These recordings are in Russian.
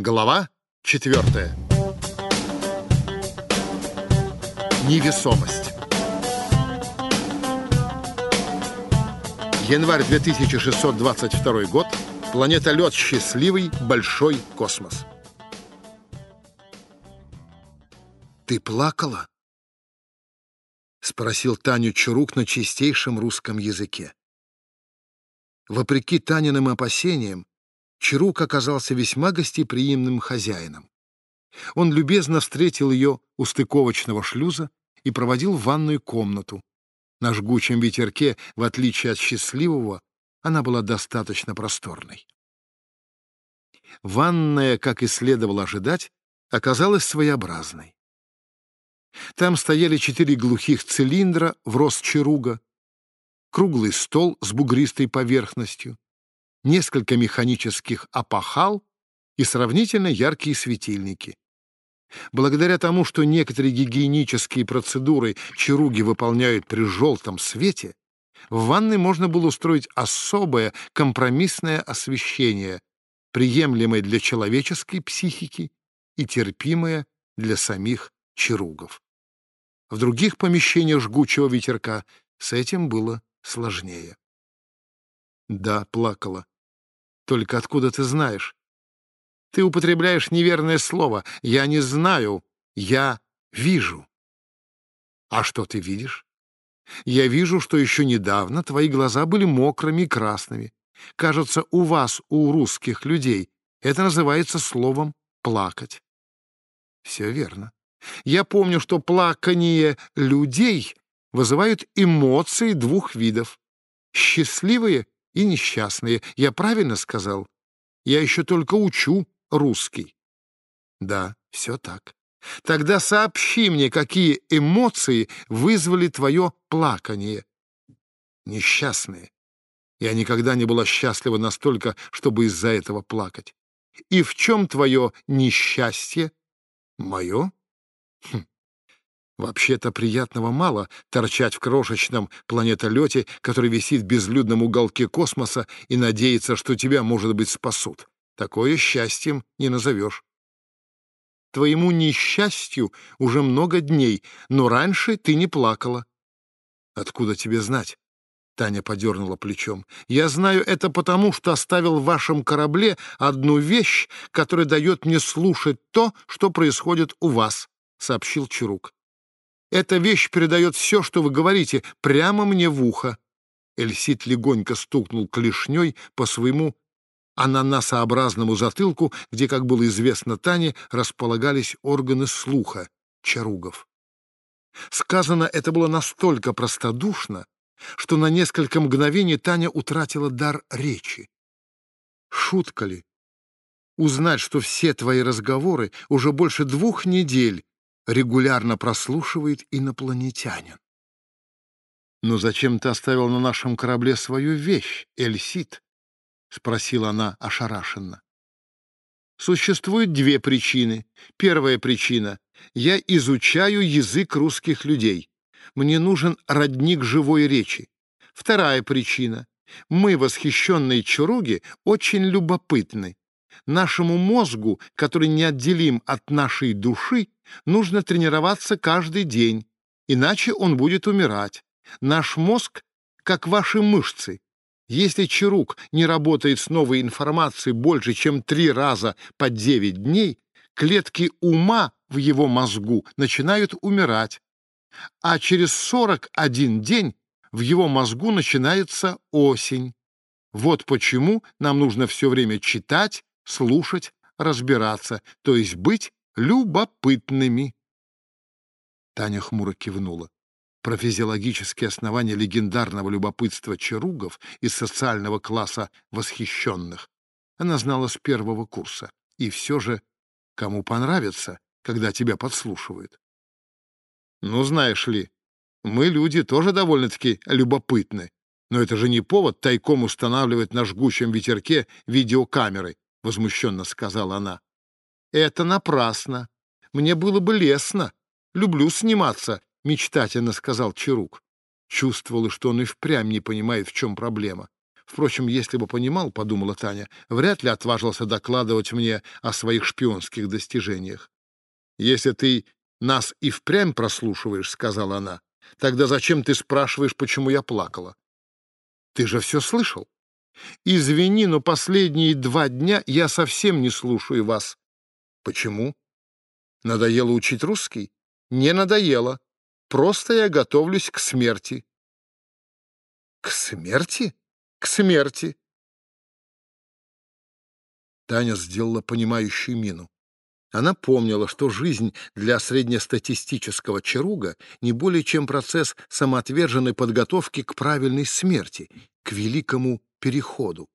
Глава четвертая. Невесомость. Январь 2622 год. Планета Лед. Счастливый большой космос. «Ты плакала?» — спросил Таню Чурук на чистейшем русском языке. Вопреки Таниным опасениям, Чарук оказался весьма гостеприимным хозяином. Он любезно встретил ее у стыковочного шлюза и проводил в ванную комнату. На жгучем ветерке, в отличие от счастливого, она была достаточно просторной. Ванная, как и следовало ожидать, оказалась своеобразной. Там стояли четыре глухих цилиндра в рост чаруга, круглый стол с бугристой поверхностью, несколько механических опахал и сравнительно яркие светильники. Благодаря тому, что некоторые гигиенические процедуры чаруги выполняют при желтом свете, в ванной можно было устроить особое компромиссное освещение, приемлемое для человеческой психики и терпимое для самих чаругов. В других помещениях жгучего ветерка с этим было сложнее. Да, плакала. Только откуда ты знаешь? Ты употребляешь неверное слово. Я не знаю, я вижу. А что ты видишь? Я вижу, что еще недавно твои глаза были мокрыми и красными. Кажется, у вас, у русских людей, это называется словом «плакать». Все верно. Я помню, что плакание людей вызывают эмоции двух видов — счастливые и несчастные. Я правильно сказал? Я еще только учу русский. Да, все так. Тогда сообщи мне, какие эмоции вызвали твое плакание. Несчастные. Я никогда не была счастлива настолько, чтобы из-за этого плакать. И в чем твое несчастье? Мое? Хм. Вообще-то приятного мало торчать в крошечном планетолете, который висит в безлюдном уголке космоса и надеяться, что тебя, может быть, спасут. Такое счастьем не назовешь. Твоему несчастью уже много дней, но раньше ты не плакала. Откуда тебе знать? Таня подернула плечом. «Я знаю это потому, что оставил в вашем корабле одну вещь, которая дает мне слушать то, что происходит у вас», — сообщил Чарук. Эта вещь передает все, что вы говорите, прямо мне в ухо. Эльсит легонько стукнул клешней по своему ананасообразному затылку, где, как было известно Тане, располагались органы слуха, чаругов. Сказано это было настолько простодушно, что на несколько мгновений Таня утратила дар речи. Шутка ли? Узнать, что все твои разговоры уже больше двух недель регулярно прослушивает инопланетянин. «Но зачем ты оставил на нашем корабле свою вещь, Эльсит?» — спросила она ошарашенно. Существует две причины. Первая причина — я изучаю язык русских людей. Мне нужен родник живой речи. Вторая причина — мы, восхищенные чуруги, очень любопытны. Нашему мозгу, который неотделим от нашей души, нужно тренироваться каждый день, иначе он будет умирать. Наш мозг, как ваши мышцы. Если Чарук не работает с новой информацией больше, чем три раза по девять дней, клетки ума в его мозгу начинают умирать. А через 41 день в его мозгу начинается осень. Вот почему нам нужно все время читать, слушать, разбираться, то есть быть любопытными. Таня хмуро кивнула. Про физиологические основания легендарного любопытства чаругов из социального класса восхищенных она знала с первого курса. И все же, кому понравится, когда тебя подслушивают? Ну, знаешь ли, мы, люди, тоже довольно-таки любопытны. Но это же не повод тайком устанавливать на жгучем ветерке видеокамеры, — возмущенно сказала она. «Это напрасно. Мне было бы лестно. Люблю сниматься», — мечтательно сказал Чарук. Чувствовала, что он и впрямь не понимает, в чем проблема. Впрочем, если бы понимал, — подумала Таня, — вряд ли отважился докладывать мне о своих шпионских достижениях. «Если ты нас и впрямь прослушиваешь, — сказала она, — тогда зачем ты спрашиваешь, почему я плакала? Ты же все слышал. Извини, но последние два дня я совсем не слушаю вас. Почему? Надоело учить русский? Не надоело. Просто я готовлюсь к смерти. К смерти? К смерти. Таня сделала понимающую мину. Она помнила, что жизнь для среднестатистического чаруга не более чем процесс самоотверженной подготовки к правильной смерти, к великому переходу,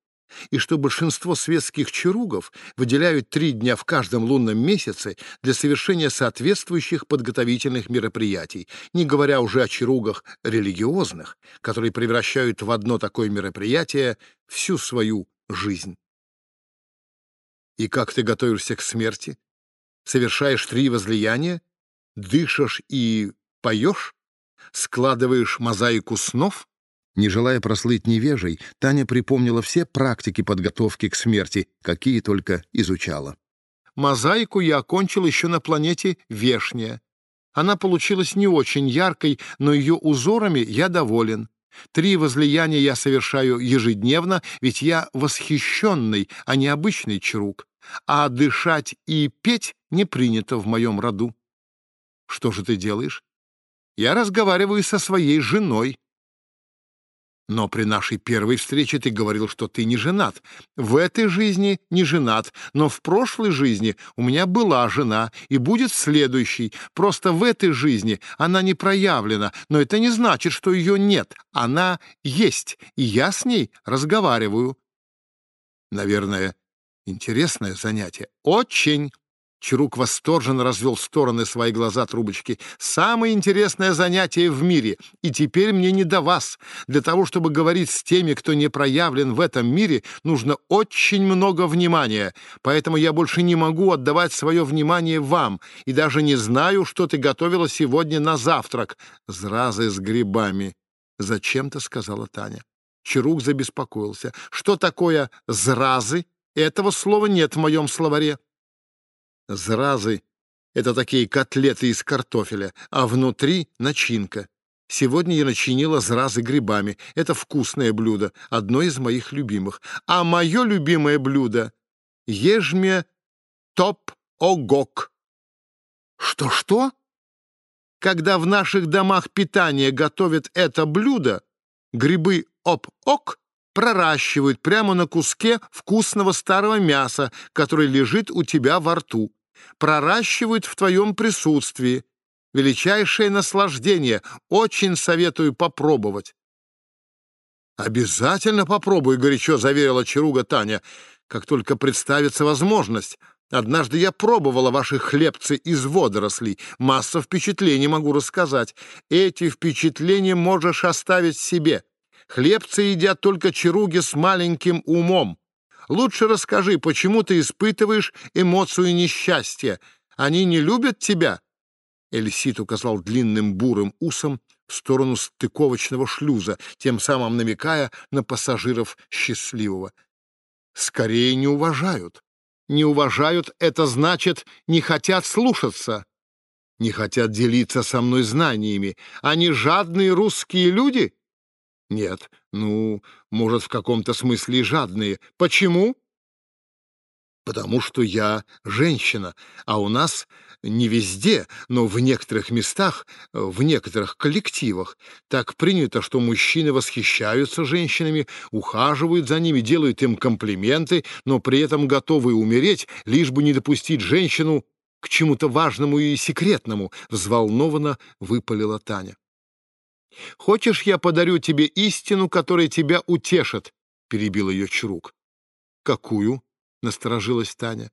и что большинство светских чаругов выделяют три дня в каждом лунном месяце для совершения соответствующих подготовительных мероприятий, не говоря уже о чаругах религиозных, которые превращают в одно такое мероприятие всю свою жизнь. И как ты готовишься к смерти? Совершаешь три возлияния? Дышишь и поешь? Складываешь мозаику снов? Не желая прослыть невежей, Таня припомнила все практики подготовки к смерти, какие только изучала. Мозаику я окончил еще на планете Вешняя. Она получилась не очень яркой, но ее узорами я доволен. Три возлияния я совершаю ежедневно, ведь я восхищенный, а не обычный чарук. А дышать и петь не принято в моем роду. Что же ты делаешь? Я разговариваю со своей женой. Но при нашей первой встрече ты говорил, что ты не женат. В этой жизни не женат, но в прошлой жизни у меня была жена и будет в следующей. Просто в этой жизни она не проявлена, но это не значит, что ее нет. Она есть, и я с ней разговариваю. Наверное, интересное занятие. Очень. Чарук восторженно развел стороны свои глаза трубочки. «Самое интересное занятие в мире, и теперь мне не до вас. Для того, чтобы говорить с теми, кто не проявлен в этом мире, нужно очень много внимания, поэтому я больше не могу отдавать свое внимание вам, и даже не знаю, что ты готовила сегодня на завтрак. Зразы с грибами», — зачем-то сказала Таня. Чарук забеспокоился. «Что такое «зразы»? Этого слова нет в моем словаре». Зразы — это такие котлеты из картофеля, а внутри — начинка. Сегодня я начинила зразы грибами. Это вкусное блюдо, одно из моих любимых. А мое любимое блюдо — ежме топ-огок. Что-что? Когда в наших домах питания готовят это блюдо, грибы оп-ок проращивают прямо на куске вкусного старого мяса, который лежит у тебя во рту. Проращивают в твоем присутствии. Величайшее наслаждение. Очень советую попробовать. «Обязательно попробую», — горячо заверила Чаруга Таня, «как только представится возможность. Однажды я пробовала ваши хлебцы из водорослей. Масса впечатлений могу рассказать. Эти впечатления можешь оставить себе. Хлебцы едят только чаруги с маленьким умом. Лучше расскажи, почему ты испытываешь эмоцию несчастья. Они не любят тебя?» Эльсит указал длинным бурым усом в сторону стыковочного шлюза, тем самым намекая на пассажиров счастливого. «Скорее не уважают. Не уважают — это значит, не хотят слушаться, не хотят делиться со мной знаниями. Они жадные русские люди?» Нет, ну, может, в каком-то смысле жадные. Почему? Потому что я женщина, а у нас не везде, но в некоторых местах, в некоторых коллективах так принято, что мужчины восхищаются женщинами, ухаживают за ними, делают им комплименты, но при этом готовы умереть, лишь бы не допустить женщину к чему-то важному и секретному, взволнованно выпалила Таня. «Хочешь, я подарю тебе истину, которая тебя утешит?» — перебил ее Чрук. «Какую?» — насторожилась Таня.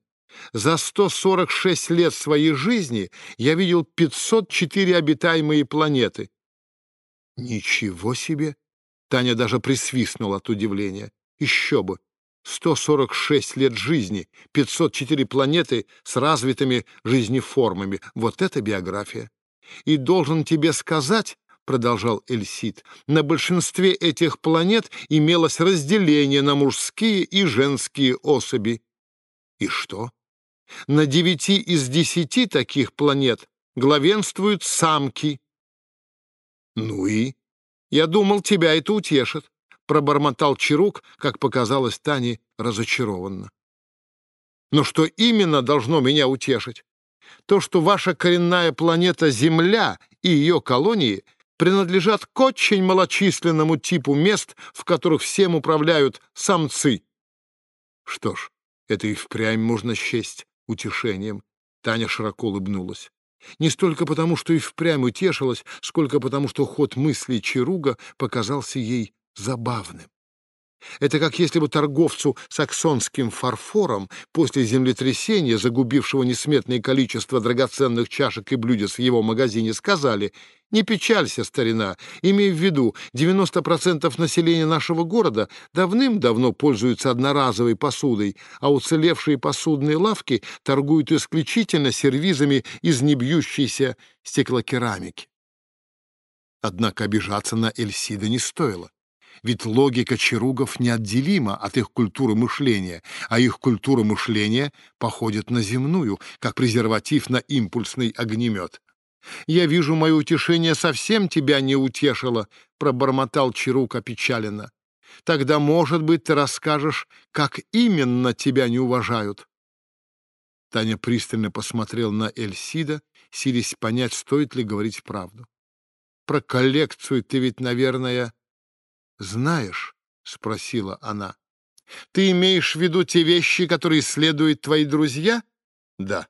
«За 146 лет своей жизни я видел 504 обитаемые планеты». «Ничего себе!» — Таня даже присвистнула от удивления. «Еще бы! 146 лет жизни, 504 планеты с развитыми жизнеформами. Вот это биография! И должен тебе сказать, продолжал Эльсид, на большинстве этих планет имелось разделение на мужские и женские особи. И что? На девяти из десяти таких планет главенствуют самки. Ну и? Я думал, тебя это утешит, пробормотал Чарук, как показалось Тане разочарованно. Но что именно должно меня утешить? То, что ваша коренная планета Земля и ее колонии принадлежат к очень малочисленному типу мест, в которых всем управляют самцы. Что ж, это и впрямь можно счесть утешением. Таня широко улыбнулась. Не столько потому, что и впрямь утешилась, сколько потому, что ход мыслей Чаруга показался ей забавным. Это как если бы торговцу саксонским фарфором после землетрясения, загубившего несметное количество драгоценных чашек и блюдец в его магазине, сказали «Не печалься, старина, имей в виду, 90% населения нашего города давным-давно пользуются одноразовой посудой, а уцелевшие посудные лавки торгуют исключительно сервизами из небьющейся стеклокерамики». Однако обижаться на Эльсида не стоило. Ведь логика чаругов неотделима от их культуры мышления, а их культура мышления походит на земную, как презерватив на импульсный огнемет. «Я вижу, мое утешение совсем тебя не утешило», — пробормотал Чарук опечаленно. «Тогда, может быть, ты расскажешь, как именно тебя не уважают». Таня пристально посмотрел на Эльсида, силясь понять, стоит ли говорить правду. «Про коллекцию ты ведь, наверное, знаешь?» — спросила она. «Ты имеешь в виду те вещи, которые исследуют твои друзья?» «Да».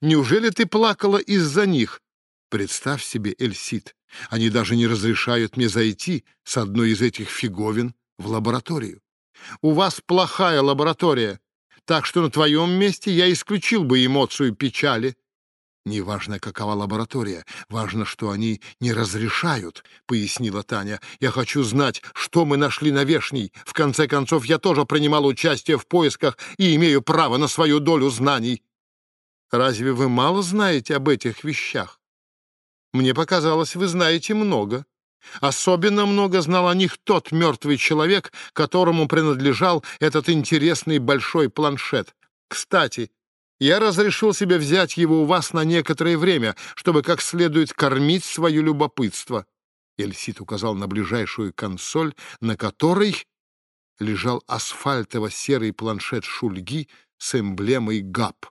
«Неужели ты плакала из-за них?» «Представь себе, Эльсид, они даже не разрешают мне зайти с одной из этих фиговин в лабораторию. У вас плохая лаборатория, так что на твоем месте я исключил бы эмоцию печали. «Неважно, какова лаборатория, важно, что они не разрешают», — пояснила Таня. «Я хочу знать, что мы нашли на Вешней. В конце концов, я тоже принимал участие в поисках и имею право на свою долю знаний». «Разве вы мало знаете об этих вещах?» «Мне показалось, вы знаете много». Особенно много знал о них тот мертвый человек, которому принадлежал этот интересный большой планшет. Кстати, я разрешил себе взять его у вас на некоторое время, чтобы как следует кормить свое любопытство. Эльсит указал на ближайшую консоль, на которой лежал асфальтово-серый планшет Шульги с эмблемой ГАП.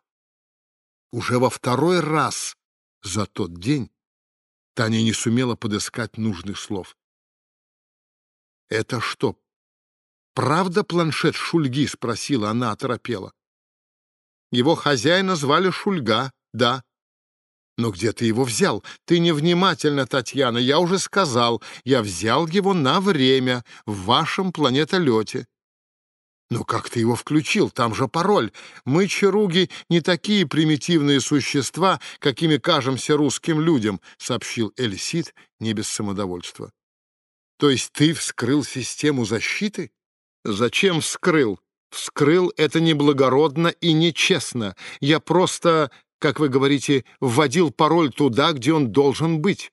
Уже во второй раз за тот день Таня не сумела подыскать нужных слов. «Это что, правда планшет Шульги?» — спросила она, оторопела. Его хозяина звали Шульга, да. Но где ты его взял? Ты невнимательна, Татьяна. Я уже сказал, я взял его на время в вашем планетолете. Но как ты его включил? Там же пароль. Мы, чаруги, не такие примитивные существа, какими кажемся русским людям, сообщил Эльсид не без самодовольства. То есть ты вскрыл систему защиты? Зачем вскрыл? Вскрыл это неблагородно и нечестно. Я просто, как вы говорите, вводил пароль туда, где он должен быть.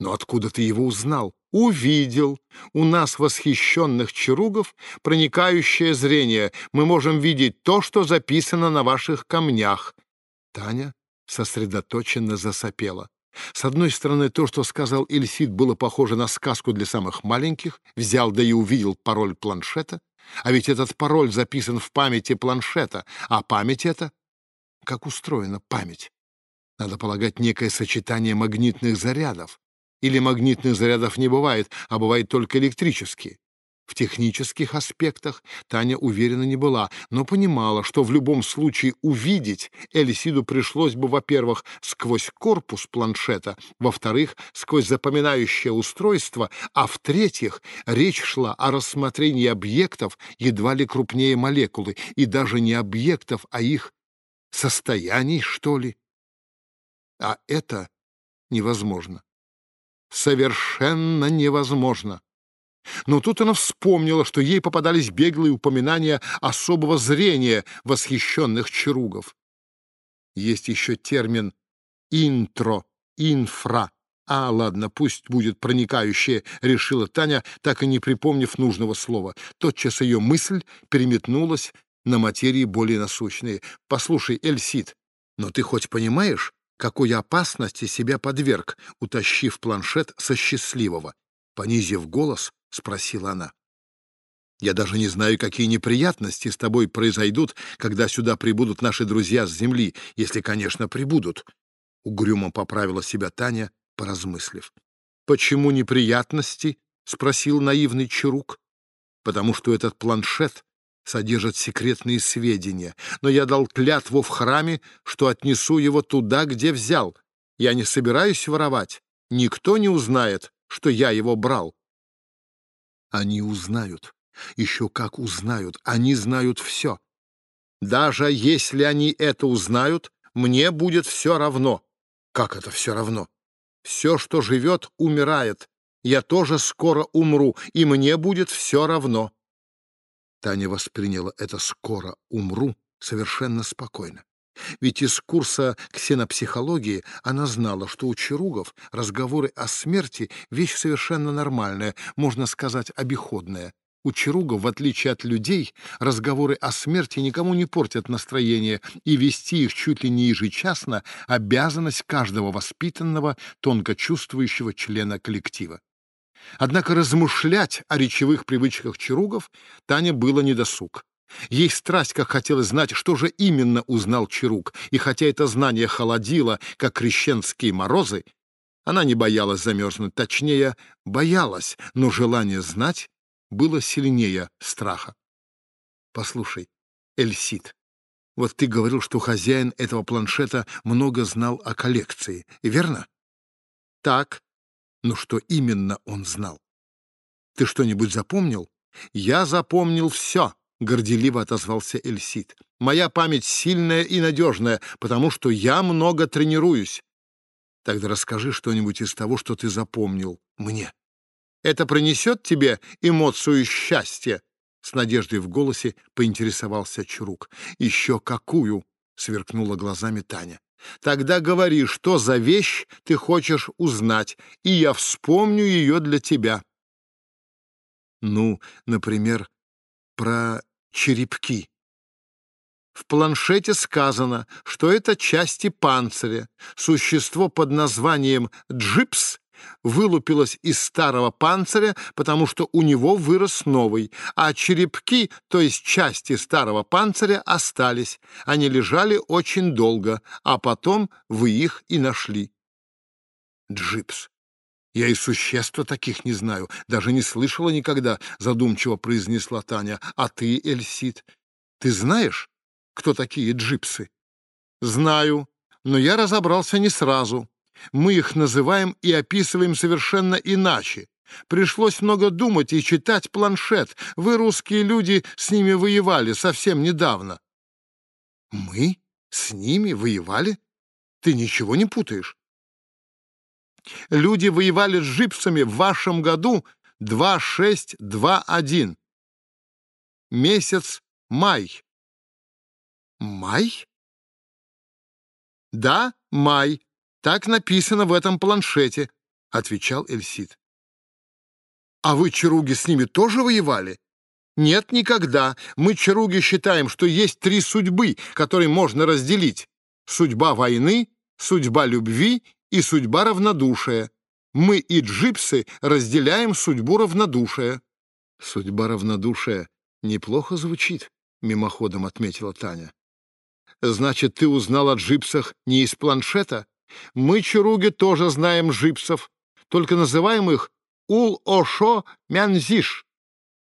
Но откуда ты его узнал? Увидел. У нас, восхищенных чаругов, проникающее зрение. Мы можем видеть то, что записано на ваших камнях. Таня сосредоточенно засопела. С одной стороны, то, что сказал Ильсид, было похоже на сказку для самых маленьких. Взял да и увидел пароль планшета. А ведь этот пароль записан в памяти планшета, а память это... Как устроена память? Надо полагать, некое сочетание магнитных зарядов. Или магнитных зарядов не бывает, а бывают только электрические. В технических аспектах Таня уверена не была, но понимала, что в любом случае увидеть Элисиду пришлось бы, во-первых, сквозь корпус планшета, во-вторых, сквозь запоминающее устройство, а в-третьих, речь шла о рассмотрении объектов едва ли крупнее молекулы, и даже не объектов, а их состояний, что ли. А это невозможно. Совершенно невозможно. Но тут она вспомнила, что ей попадались беглые упоминания особого зрения восхищенных чаругов. Есть еще термин «интро», «инфра», А, ладно, пусть будет проникающее, решила Таня, так и не припомнив нужного слова. Тотчас ее мысль переметнулась на материи более насущные. Послушай, Эльсид, но ты хоть понимаешь, какой опасности себя подверг, утащив планшет со счастливого? Понизив голос, спросила она. Я даже не знаю, какие неприятности с тобой произойдут, когда сюда прибудут наши друзья с земли, если, конечно, прибудут. Угрюмо поправила себя Таня, поразмыслив. «Почему неприятности?» — спросил наивный Чарук. «Потому что этот планшет содержит секретные сведения, но я дал клятву в храме, что отнесу его туда, где взял. Я не собираюсь воровать. Никто не узнает, что я его брал». «Они узнают», еще как узнают, они знают все. Даже если они это узнают, мне будет все равно. Как это все равно? Все, что живет, умирает. Я тоже скоро умру, и мне будет все равно. Таня восприняла это «скоро умру» совершенно спокойно. Ведь из курса ксенопсихологии она знала, что у чаругов разговоры о смерти — вещь совершенно нормальная, можно сказать, обиходная. У Чаруга, в отличие от людей, разговоры о смерти никому не портят настроение, и вести их чуть ли не ежечасно — обязанность каждого воспитанного, тонко чувствующего члена коллектива. Однако размышлять о речевых привычках Чаругов Таня было недосуг. Ей страсть как хотелось знать, что же именно узнал Чарук, и хотя это знание холодило, как крещенские морозы, она не боялась замерзнуть, точнее, боялась, но желание знать было сильнее страха. Послушай, Эльсид, вот ты говорил, что хозяин этого планшета много знал о коллекции, верно? Так. Но что именно он знал? Ты что-нибудь запомнил? Я запомнил все, горделиво отозвался Эльсид. Моя память сильная и надежная, потому что я много тренируюсь. Тогда расскажи что-нибудь из того, что ты запомнил мне. Это принесет тебе эмоцию счастья?» С надеждой в голосе поинтересовался Чурук. «Еще какую?» — сверкнула глазами Таня. «Тогда говори, что за вещь ты хочешь узнать, и я вспомню ее для тебя». «Ну, например, про черепки». В планшете сказано, что это части панциря. Существо под названием джипс вылупилась из старого панциря, потому что у него вырос новый, а черепки, то есть части старого панциря, остались. Они лежали очень долго, а потом вы их и нашли. Джипс. Я и существ таких не знаю, даже не слышала никогда, задумчиво произнесла Таня. А ты, Эльсид, ты знаешь, кто такие джипсы? Знаю, но я разобрался не сразу мы их называем и описываем совершенно иначе. Пришлось много думать и читать планшет. Вы, русские люди, с ними воевали совсем недавно. Мы? С ними воевали? Ты ничего не путаешь? Люди воевали с джипсами в вашем году 2621. Месяц май. Май? Да, май. Так написано в этом планшете, — отвечал Эльсид. А вы, чаруги, с ними тоже воевали? Нет, никогда. Мы, чаруги, считаем, что есть три судьбы, которые можно разделить. Судьба войны, судьба любви и судьба равнодушия. Мы и джипсы разделяем судьбу равнодушия. Судьба равнодушия неплохо звучит, мимоходом отметила Таня. Значит, ты узнал о джипсах не из планшета? Мы, чаруги, тоже знаем жипсов, только называем их Ул-Ошо-Мянзиш.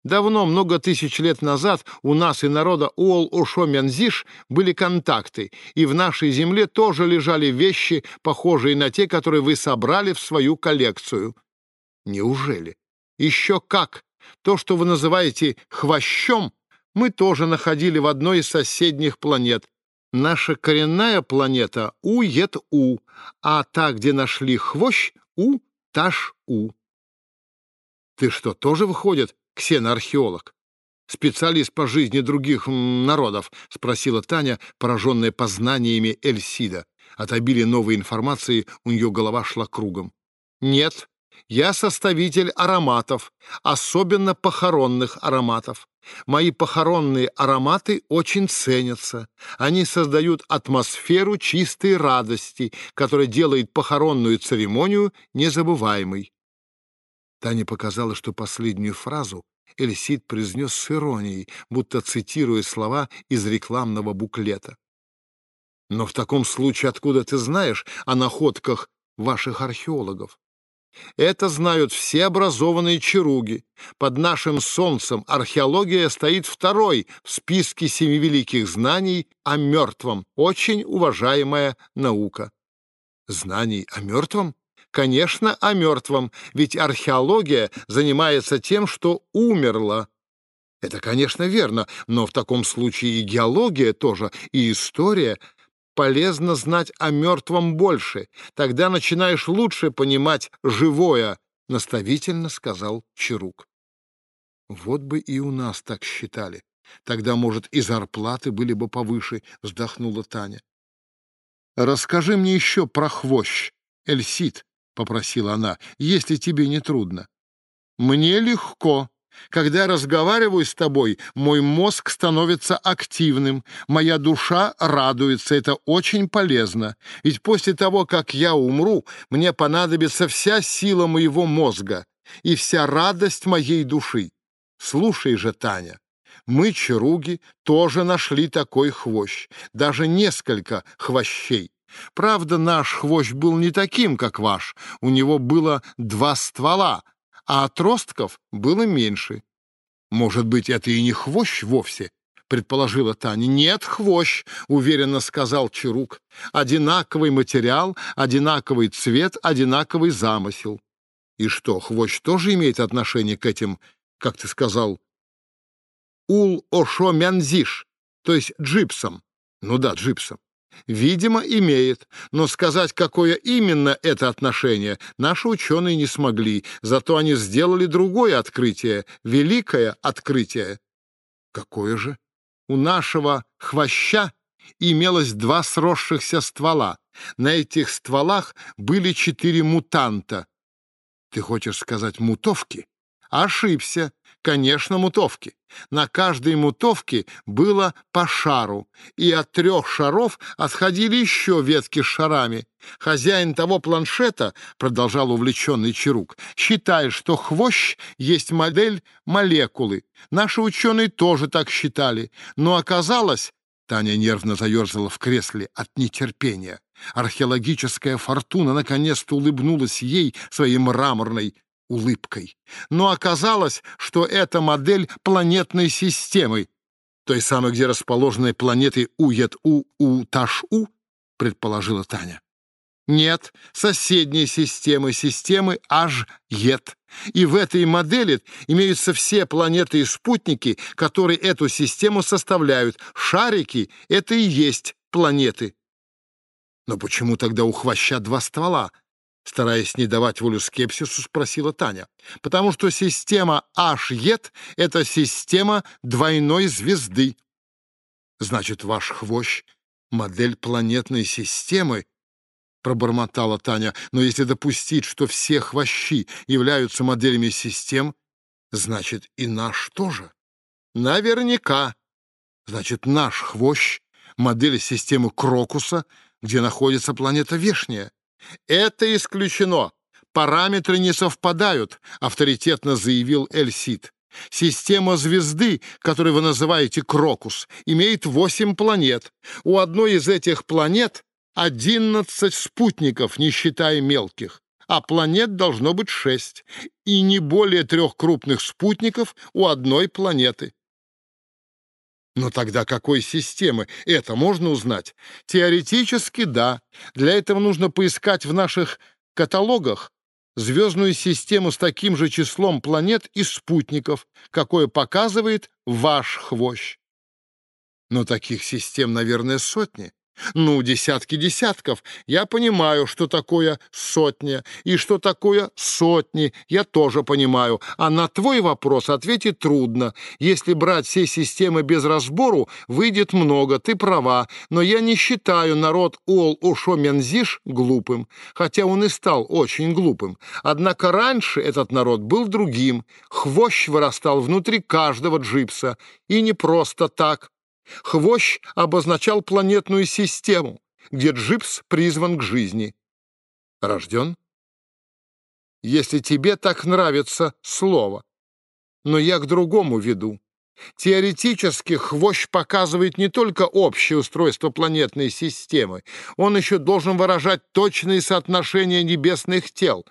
Давно, много тысяч лет назад, у нас и народа Уол-Ошо-Мянзиш были контакты, и в нашей земле тоже лежали вещи, похожие на те, которые вы собрали в свою коллекцию. Неужели? Еще как! То, что вы называете «хвощом», мы тоже находили в одной из соседних планет, Наша коренная планета У-Ет-У, а та, где нашли хвощ, У-Таш-У. Ты что, тоже, выходит, ксеноархеолог? Специалист по жизни других народов? Спросила Таня, пораженная познаниями Эльсида. От обилия новой информации у нее голова шла кругом. Нет, я составитель ароматов, особенно похоронных ароматов. Мои похоронные ароматы очень ценятся. Они создают атмосферу чистой радости, которая делает похоронную церемонию незабываемой. Таня показала, что последнюю фразу Эльсид произнес с иронией, будто цитируя слова из рекламного буклета. «Но в таком случае откуда ты знаешь о находках ваших археологов?» Это знают все образованные чаруги. Под нашим солнцем археология стоит второй в списке семи великих знаний о мертвом. Очень уважаемая наука. Знаний о мертвом? Конечно, о мертвом, ведь археология занимается тем, что умерло. Это, конечно, верно, но в таком случае и геология тоже, и история — полезно знать о мертвом больше. Тогда начинаешь лучше понимать живое, — наставительно сказал Чарук. Вот бы и у нас так считали. Тогда, может, и зарплаты были бы повыше, — вздохнула Таня. «Расскажи мне еще про хвощ, Эльсид», — попросила она, — «если тебе не трудно». «Мне легко», когда разговариваю с тобой, мой мозг становится активным, моя душа радуется, это очень полезно. Ведь после того, как я умру, мне понадобится вся сила моего мозга и вся радость моей души. Слушай же, Таня, мы, чаруги, тоже нашли такой хвощ, даже несколько хвощей. Правда, наш хвощ был не таким, как ваш, у него было два ствола, а отростков было меньше. Может быть, это и не хвощ вовсе, предположила Таня. «Нет, хвощ», — уверенно сказал Чарук. «Одинаковый материал, одинаковый цвет, одинаковый замысел». «И что, хвощ тоже имеет отношение к этим, как ты сказал, ул-ошо-мянзиш, то есть джипсом?» «Ну да, джипсом. Видимо, имеет, но сказать, какое именно это отношение, наши ученые не смогли, зато они сделали другое открытие, великое открытие. Какое же? У нашего хвоща имелось два сросшихся ствола. На этих стволах были четыре мутанта. Ты хочешь сказать мутовки? Ошибся. Конечно, мутовки. На каждой мутовке было по шару, и от трех шаров отходили еще ветки с шарами. Хозяин того планшета, продолжал увлеченный Чарук, считает, что хвощ есть модель молекулы. Наши ученые тоже так считали, но оказалось... Таня нервно заерзала в кресле от нетерпения. Археологическая фортуна наконец-то улыбнулась ей своей мраморной улыбкой. Но оказалось, что это модель планетной системы, той самой, где расположены планеты Ует-У, У-Таш-У, предположила Таня. Нет, соседние системы, системы Аж-Ет. И в этой модели имеются все планеты и спутники, которые эту систему составляют. Шарики — это и есть планеты. Но почему тогда у два ствола? Стараясь не давать волю скепсису, спросила Таня. «Потому что система H-ет — это система двойной звезды». «Значит, ваш хвощ — модель планетной системы?» — пробормотала Таня. «Но если допустить, что все хвощи являются моделями систем, значит, и наш тоже». «Наверняка. Значит, наш хвощ — модель системы Крокуса, где находится планета Вешняя». «Это исключено. Параметры не совпадают», — авторитетно заявил Эльсид. Система звезды, которую вы называете Крокус, имеет восемь планет. У одной из этих планет одиннадцать спутников, не считая мелких, а планет должно быть шесть, и не более трех крупных спутников у одной планеты. Но тогда какой системы? Это можно узнать? Теоретически да. Для этого нужно поискать в наших каталогах звездную систему с таким же числом планет и спутников, какое показывает ваш хвощ. Но таких систем, наверное, сотни. Ну, десятки десятков. Я понимаю, что такое сотня, и что такое сотни, я тоже понимаю. А на твой вопрос ответить трудно. Если брать все системы без разбору, выйдет много, ты права. Но я не считаю народ Уол-Ушо-Мензиш глупым, хотя он и стал очень глупым. Однако раньше этот народ был другим. Хвощ вырастал внутри каждого джипса. И не просто так. Хвощ обозначал планетную систему, где Джипс призван к жизни. Рожден? Если тебе так нравится слово. Но я к другому веду. Теоретически хвощ показывает не только общее устройство планетной системы, он еще должен выражать точные соотношения небесных тел,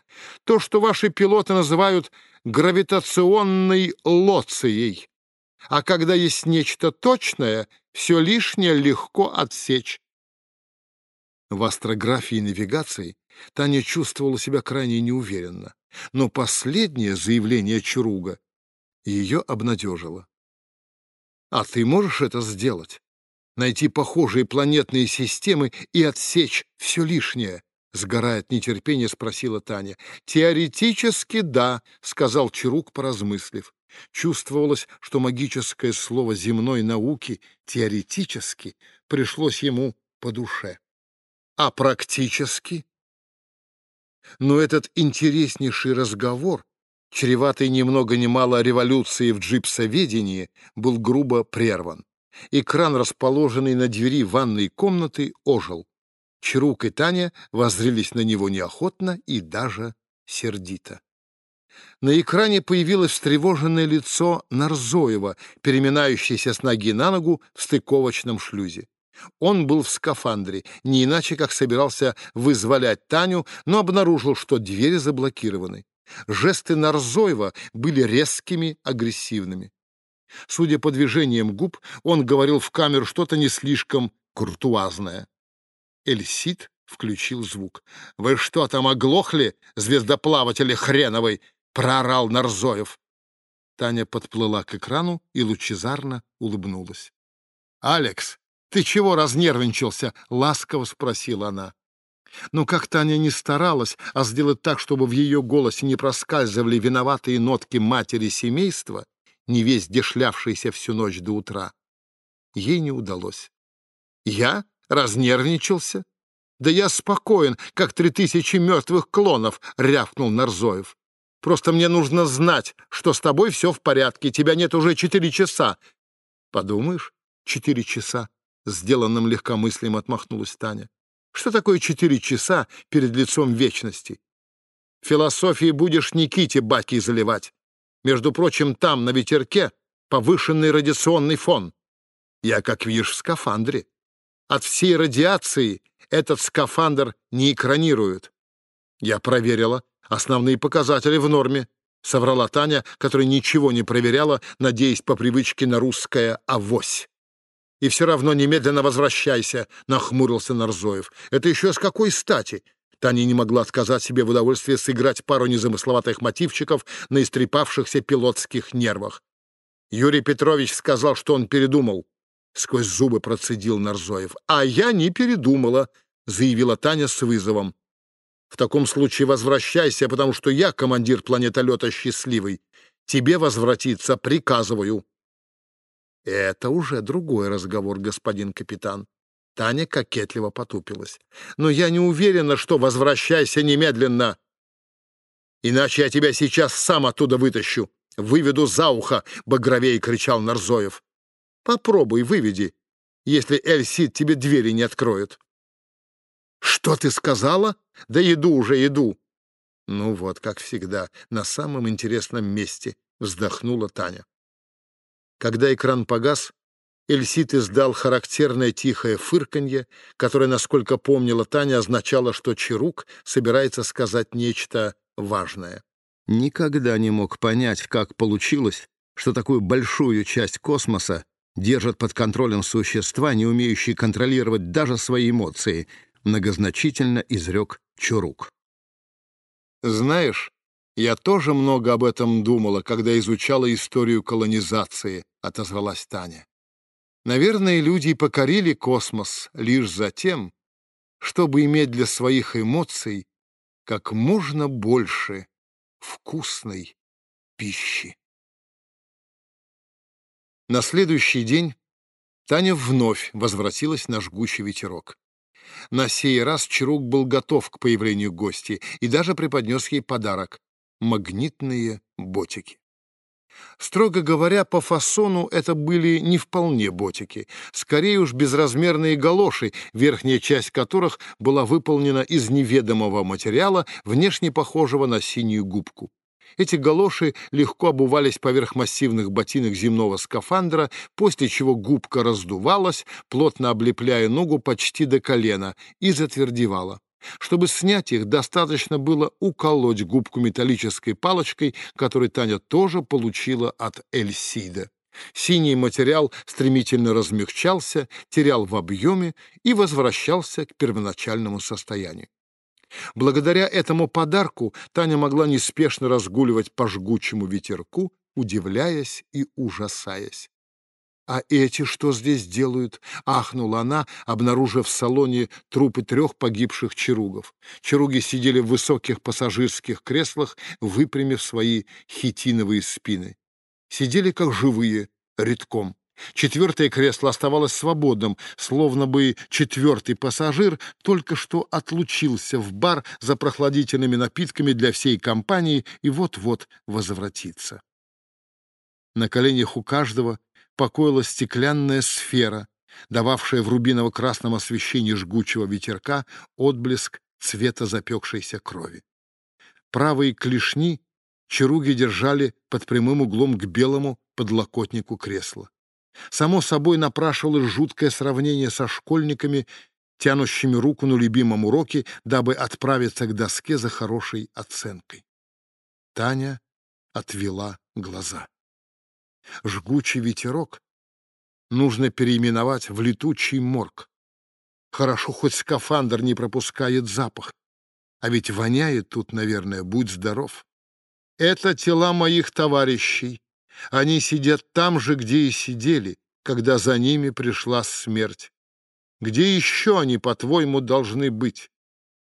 то, что ваши пилоты называют гравитационной лоцией. А когда есть нечто точное, все лишнее легко отсечь. В астрографии и навигации Таня чувствовала себя крайне неуверенно, но последнее заявление Чаруга ее обнадежило. «А ты можешь это сделать? Найти похожие планетные системы и отсечь все лишнее?» Сгорая от нетерпения, спросила Таня. «Теоретически да», — сказал Чарук, поразмыслив. Чувствовалось, что магическое слово земной науки теоретически пришлось ему по душе. А практически? Но этот интереснейший разговор, чреватый ни много ни мало революцией в джипсоведении, был грубо прерван. Экран, расположенный на двери ванной комнаты, ожил. Чарук и Таня воззрелись на него неохотно и даже сердито. На экране появилось встревоженное лицо Нарзоева, переминающееся с ноги на ногу в стыковочном шлюзе. Он был в скафандре, не иначе как собирался вызволять Таню, но обнаружил, что двери заблокированы. Жесты Нарзоева были резкими, агрессивными. Судя по движениям губ, он говорил в камеру что-то не слишком куртуазное. Эльсид включил звук. «Вы что там оглохли, звездоплаватели хреновой?» — проорал Нарзоев. Таня подплыла к экрану и лучезарно улыбнулась. «Алекс, ты чего разнервничался?» — ласково спросила она. Но как Таня не старалась, а сделать так, чтобы в ее голосе не проскальзывали виноватые нотки матери семейства, не весь дешлявшейся всю ночь до утра, ей не удалось. «Я разнервничался?» «Да я спокоен, как три тысячи мертвых клонов», — рявкнул Нарзоев. Просто мне нужно знать, что с тобой все в порядке, тебя нет уже четыре часа. Подумаешь, четыре часа, — сделанным легкомыслием отмахнулась Таня. Что такое четыре часа перед лицом вечности? Философии будешь Никите баки заливать. Между прочим, там, на ветерке, повышенный радиационный фон. Я, как видишь, в скафандре. От всей радиации этот скафандр не экранирует. Я проверила, Основные показатели в норме, — соврала Таня, которая ничего не проверяла, надеясь по привычке на русское «авось». «И все равно немедленно возвращайся», — нахмурился Нарзоев. «Это еще с какой стати?» Таня не могла отказать себе в удовольствии сыграть пару незамысловатых мотивчиков на истрепавшихся пилотских нервах. Юрий Петрович сказал, что он передумал. Сквозь зубы процедил Нарзоев. «А я не передумала», — заявила Таня с вызовом. В таком случае возвращайся, потому что я командир планетолета счастливый. Тебе возвратиться приказываю. Это уже другой разговор, господин капитан. Таня кокетливо потупилась. Но я не уверена, что возвращайся немедленно. Иначе я тебя сейчас сам оттуда вытащу. Выведу за ухо, багровей кричал Нарзоев. Попробуй, выведи, если Эльсид тебе двери не откроет. «Что ты сказала? Да иду уже, иду!» «Ну вот, как всегда, на самом интересном месте», — вздохнула Таня. Когда экран погас, Эльсит издал характерное тихое фырканье, которое, насколько помнила Таня, означало, что Чарук собирается сказать нечто важное. Никогда не мог понять, как получилось, что такую большую часть космоса держат под контролем существа, не умеющие контролировать даже свои эмоции — многозначительно изрек Чурук. «Знаешь, я тоже много об этом думала, когда изучала историю колонизации», — отозвалась Таня. Наверное, люди покорили космос лишь за тем, чтобы иметь для своих эмоций как можно больше вкусной пищи. На следующий день Таня вновь возвратилась на жгучий ветерок. На сей раз Чарук был готов к появлению гостей и даже преподнес ей подарок — магнитные ботики. Строго говоря, по фасону это были не вполне ботики, скорее уж безразмерные галоши, верхняя часть которых была выполнена из неведомого материала, внешне похожего на синюю губку. Эти галоши легко обувались поверх массивных ботинок земного скафандра, после чего губка раздувалась, плотно облепляя ногу почти до колена, и затвердевала. Чтобы снять их, достаточно было уколоть губку металлической палочкой, которую Таня тоже получила от Эльсида. Синий материал стремительно размягчался, терял в объеме и возвращался к первоначальному состоянию. Благодаря этому подарку Таня могла неспешно разгуливать по жгучему ветерку, удивляясь и ужасаясь. «А эти что здесь делают?» — ахнула она, обнаружив в салоне трупы трех погибших чаругов. Чаруги сидели в высоких пассажирских креслах, выпрямив свои хитиновые спины. Сидели как живые, редком. Четвертое кресло оставалось свободным, словно бы четвертый пассажир только что отлучился в бар за прохладительными напитками для всей компании и вот-вот возвратится. На коленях у каждого покоилась стеклянная сфера, дававшая в рубиново-красном освещении жгучего ветерка отблеск цвета запекшейся крови. Правые клешни чаруги держали под прямым углом к белому подлокотнику кресла. Само собой напрашивалось жуткое сравнение со школьниками, тянущими руку на любимом уроке, дабы отправиться к доске за хорошей оценкой. Таня отвела глаза. Жгучий ветерок нужно переименовать в летучий морг. Хорошо, хоть скафандр не пропускает запах. А ведь воняет тут, наверное, будь здоров. Это тела моих товарищей. Они сидят там же, где и сидели, когда за ними пришла смерть. Где еще они, по-твоему, должны быть?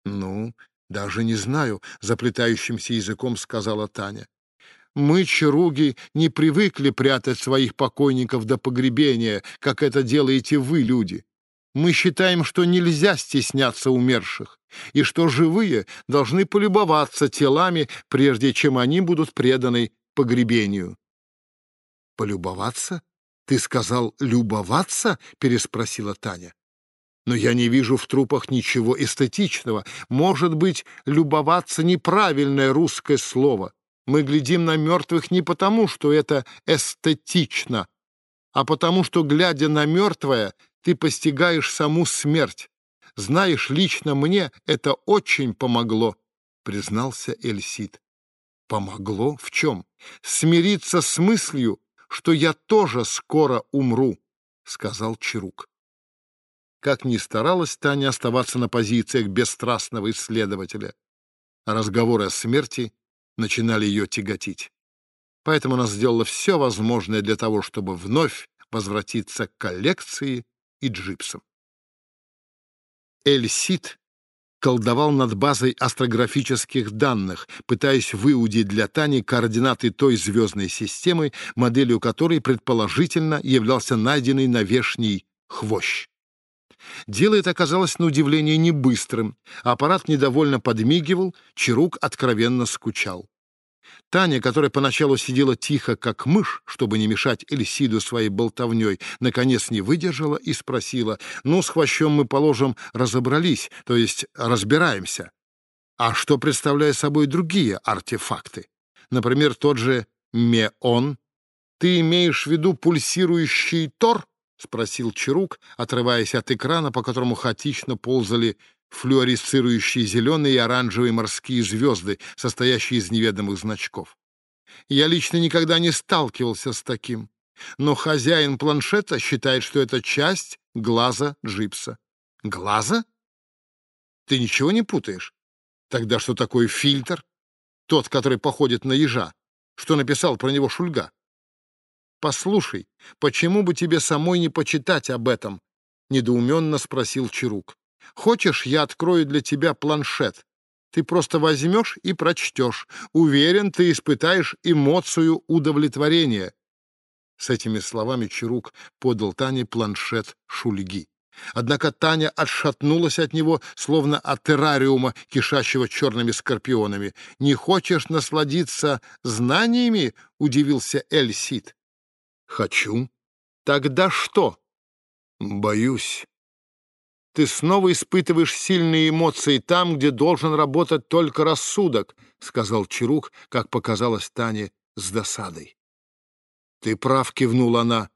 Ну, даже не знаю, заплетающимся языком сказала Таня. Мы, чаруги, не привыкли прятать своих покойников до погребения, как это делаете вы, люди. Мы считаем, что нельзя стесняться умерших, и что живые должны полюбоваться телами, прежде чем они будут преданы погребению. «Полюбоваться? Ты сказал «любоваться»?» — переспросила Таня. «Но я не вижу в трупах ничего эстетичного. Может быть, любоваться — неправильное русское слово. Мы глядим на мертвых не потому, что это эстетично, а потому что, глядя на мертвое, ты постигаешь саму смерть. Знаешь, лично мне это очень помогло, — признался Эльсид. Помогло? В чем? Смириться с мыслью, что я тоже скоро умру, — сказал Чарук. Как ни старалась Таня оставаться на позициях бесстрастного исследователя, разговоры о смерти начинали ее тяготить. Поэтому она сделала все возможное для того, чтобы вновь возвратиться к коллекции и джипсам. Эль-Сид колдовал над базой астрографических данных, пытаясь выудить для Тани координаты той звездной системы, моделью которой предположительно являлся найденный на Вешний хвощ. Дело это оказалось на удивление не быстрым. Аппарат недовольно подмигивал, Чарук откровенно скучал. Таня, которая поначалу сидела тихо, как мышь, чтобы не мешать Эльсиду своей болтовней, наконец не выдержала и спросила, «Ну, с хвощом мы, положим, разобрались, то есть разбираемся. А что представляют собой другие артефакты? Например, тот же Меон? Ты имеешь в виду пульсирующий Тор?» — спросил Чарук, отрываясь от экрана, по которому хаотично ползали флуоресцирующие зеленые и оранжевые морские звезды, состоящие из неведомых значков. Я лично никогда не сталкивался с таким, но хозяин планшета считает, что это часть глаза Джипса. Глаза? Ты ничего не путаешь? Тогда что такое фильтр? Тот, который походит на ежа. Что написал про него Шульга? послушай, почему бы тебе самой не почитать об этом? Недоуменно спросил Чарук. Хочешь, я открою для тебя планшет? Ты просто возьмешь и прочтешь. Уверен, ты испытаешь эмоцию удовлетворения. С этими словами Чарук подал Тане планшет Шульги. Однако Таня отшатнулась от него, словно от террариума, кишащего черными скорпионами. «Не хочешь насладиться знаниями?» — удивился Эль-Сид. «Хочу». «Тогда что?» «Боюсь». «Ты снова испытываешь сильные эмоции там, где должен работать только рассудок», — сказал Чарук, как показалось Тане, с досадой. «Ты прав», — кивнула она.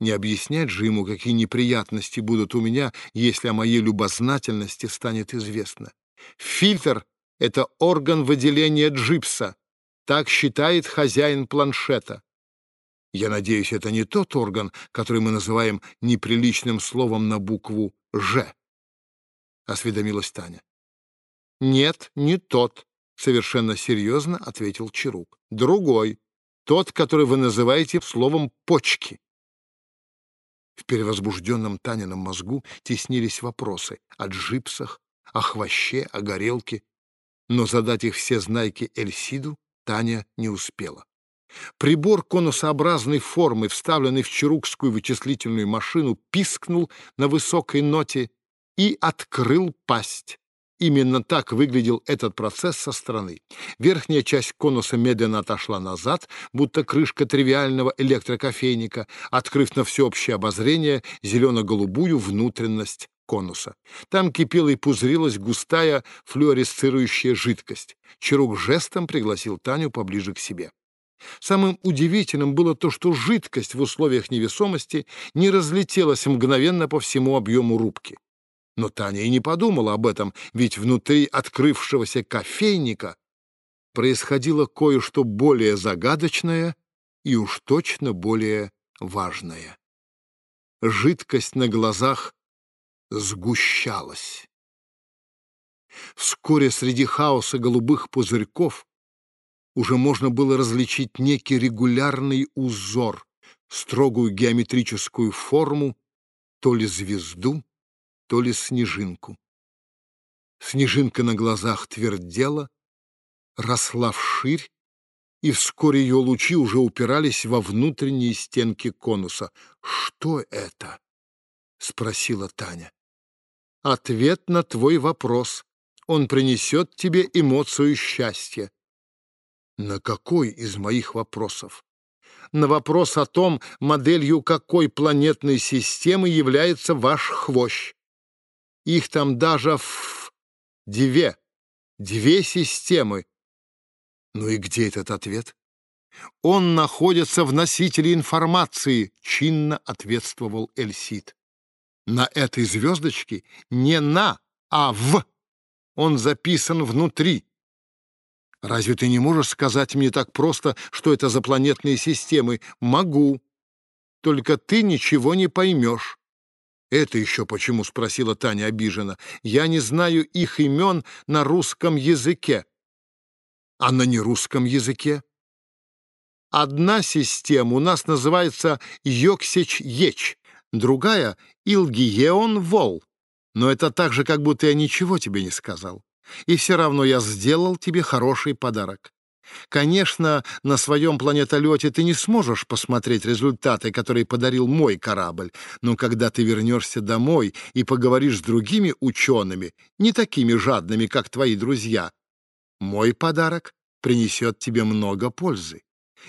Не объяснять же ему, какие неприятности будут у меня, если о моей любознательности станет известно. Фильтр — это орган выделения джипса. Так считает хозяин планшета. Я надеюсь, это не тот орган, который мы называем неприличным словом на букву «Ж», — осведомилась Таня. «Нет, не тот», — совершенно серьезно ответил Чарук. «Другой, тот, который вы называете словом «почки». В перевозбужденном Танином мозгу теснились вопросы о джипсах, о хвоще, о горелке, но задать их все знайки Эльсиду Таня не успела. Прибор конусообразной формы, вставленный в чарукскую вычислительную машину, пискнул на высокой ноте и открыл пасть. Именно так выглядел этот процесс со стороны. Верхняя часть конуса медленно отошла назад, будто крышка тривиального электрокофейника, открыв на всеобщее обозрение зелено-голубую внутренность конуса. Там кипела и пузырилась густая флюоресцирующая жидкость. Чарук жестом пригласил Таню поближе к себе. Самым удивительным было то, что жидкость в условиях невесомости не разлетелась мгновенно по всему объему рубки. Но Таня и не подумала об этом, ведь внутри открывшегося кофейника происходило кое-что более загадочное и уж точно более важное. Жидкость на глазах сгущалась. Вскоре среди хаоса голубых пузырьков уже можно было различить некий регулярный узор, строгую геометрическую форму, то ли звезду, то ли снежинку. Снежинка на глазах твердела, росла вширь, и вскоре ее лучи уже упирались во внутренние стенки конуса. «Что это?» — спросила Таня. «Ответ на твой вопрос. Он принесет тебе эмоцию счастья». «На какой из моих вопросов?» на вопрос о том, моделью какой планетной системы является ваш хвощ. Их там даже в две, две системы. Ну и где этот ответ? Он находится в носителе информации, чинно ответствовал Эльсид. На этой звездочке не на, а в. Он записан внутри. Разве ты не можешь сказать мне так просто, что это за планетные системы? Могу. Только ты ничего не поймешь. «Это еще почему?» — спросила Таня обиженно. «Я не знаю их имен на русском языке». «А на нерусском языке?» «Одна система у нас называется Йоксеч-Еч, другая — Илгиеон-Вол. Но это так же, как будто я ничего тебе не сказал. И все равно я сделал тебе хороший подарок. Конечно, на своем планетолете ты не сможешь посмотреть результаты, которые подарил мой корабль, но когда ты вернешься домой и поговоришь с другими учеными, не такими жадными, как твои друзья, мой подарок принесет тебе много пользы.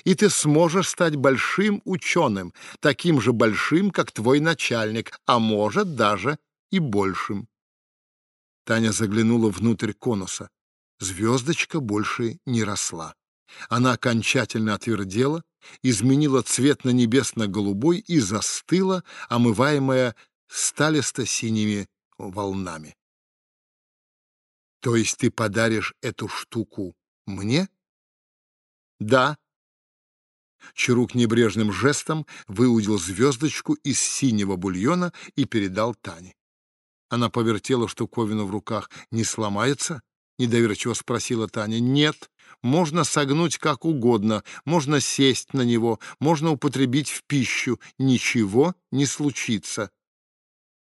И ты сможешь стать большим ученым, таким же большим, как твой начальник, а может, даже и большим. Таня заглянула внутрь конуса. Звездочка больше не росла. Она окончательно отвердела, изменила цвет на небесно-голубой и застыла, омываемая сталисто-синими волнами. То есть ты подаришь эту штуку мне? Да. Чарук небрежным жестом выудил звездочку из синего бульона и передал Тане. Она повертела штуковину в руках. Не сломается? — недоверчиво спросила Таня. «Нет, можно согнуть как угодно, можно сесть на него, можно употребить в пищу. Ничего не случится».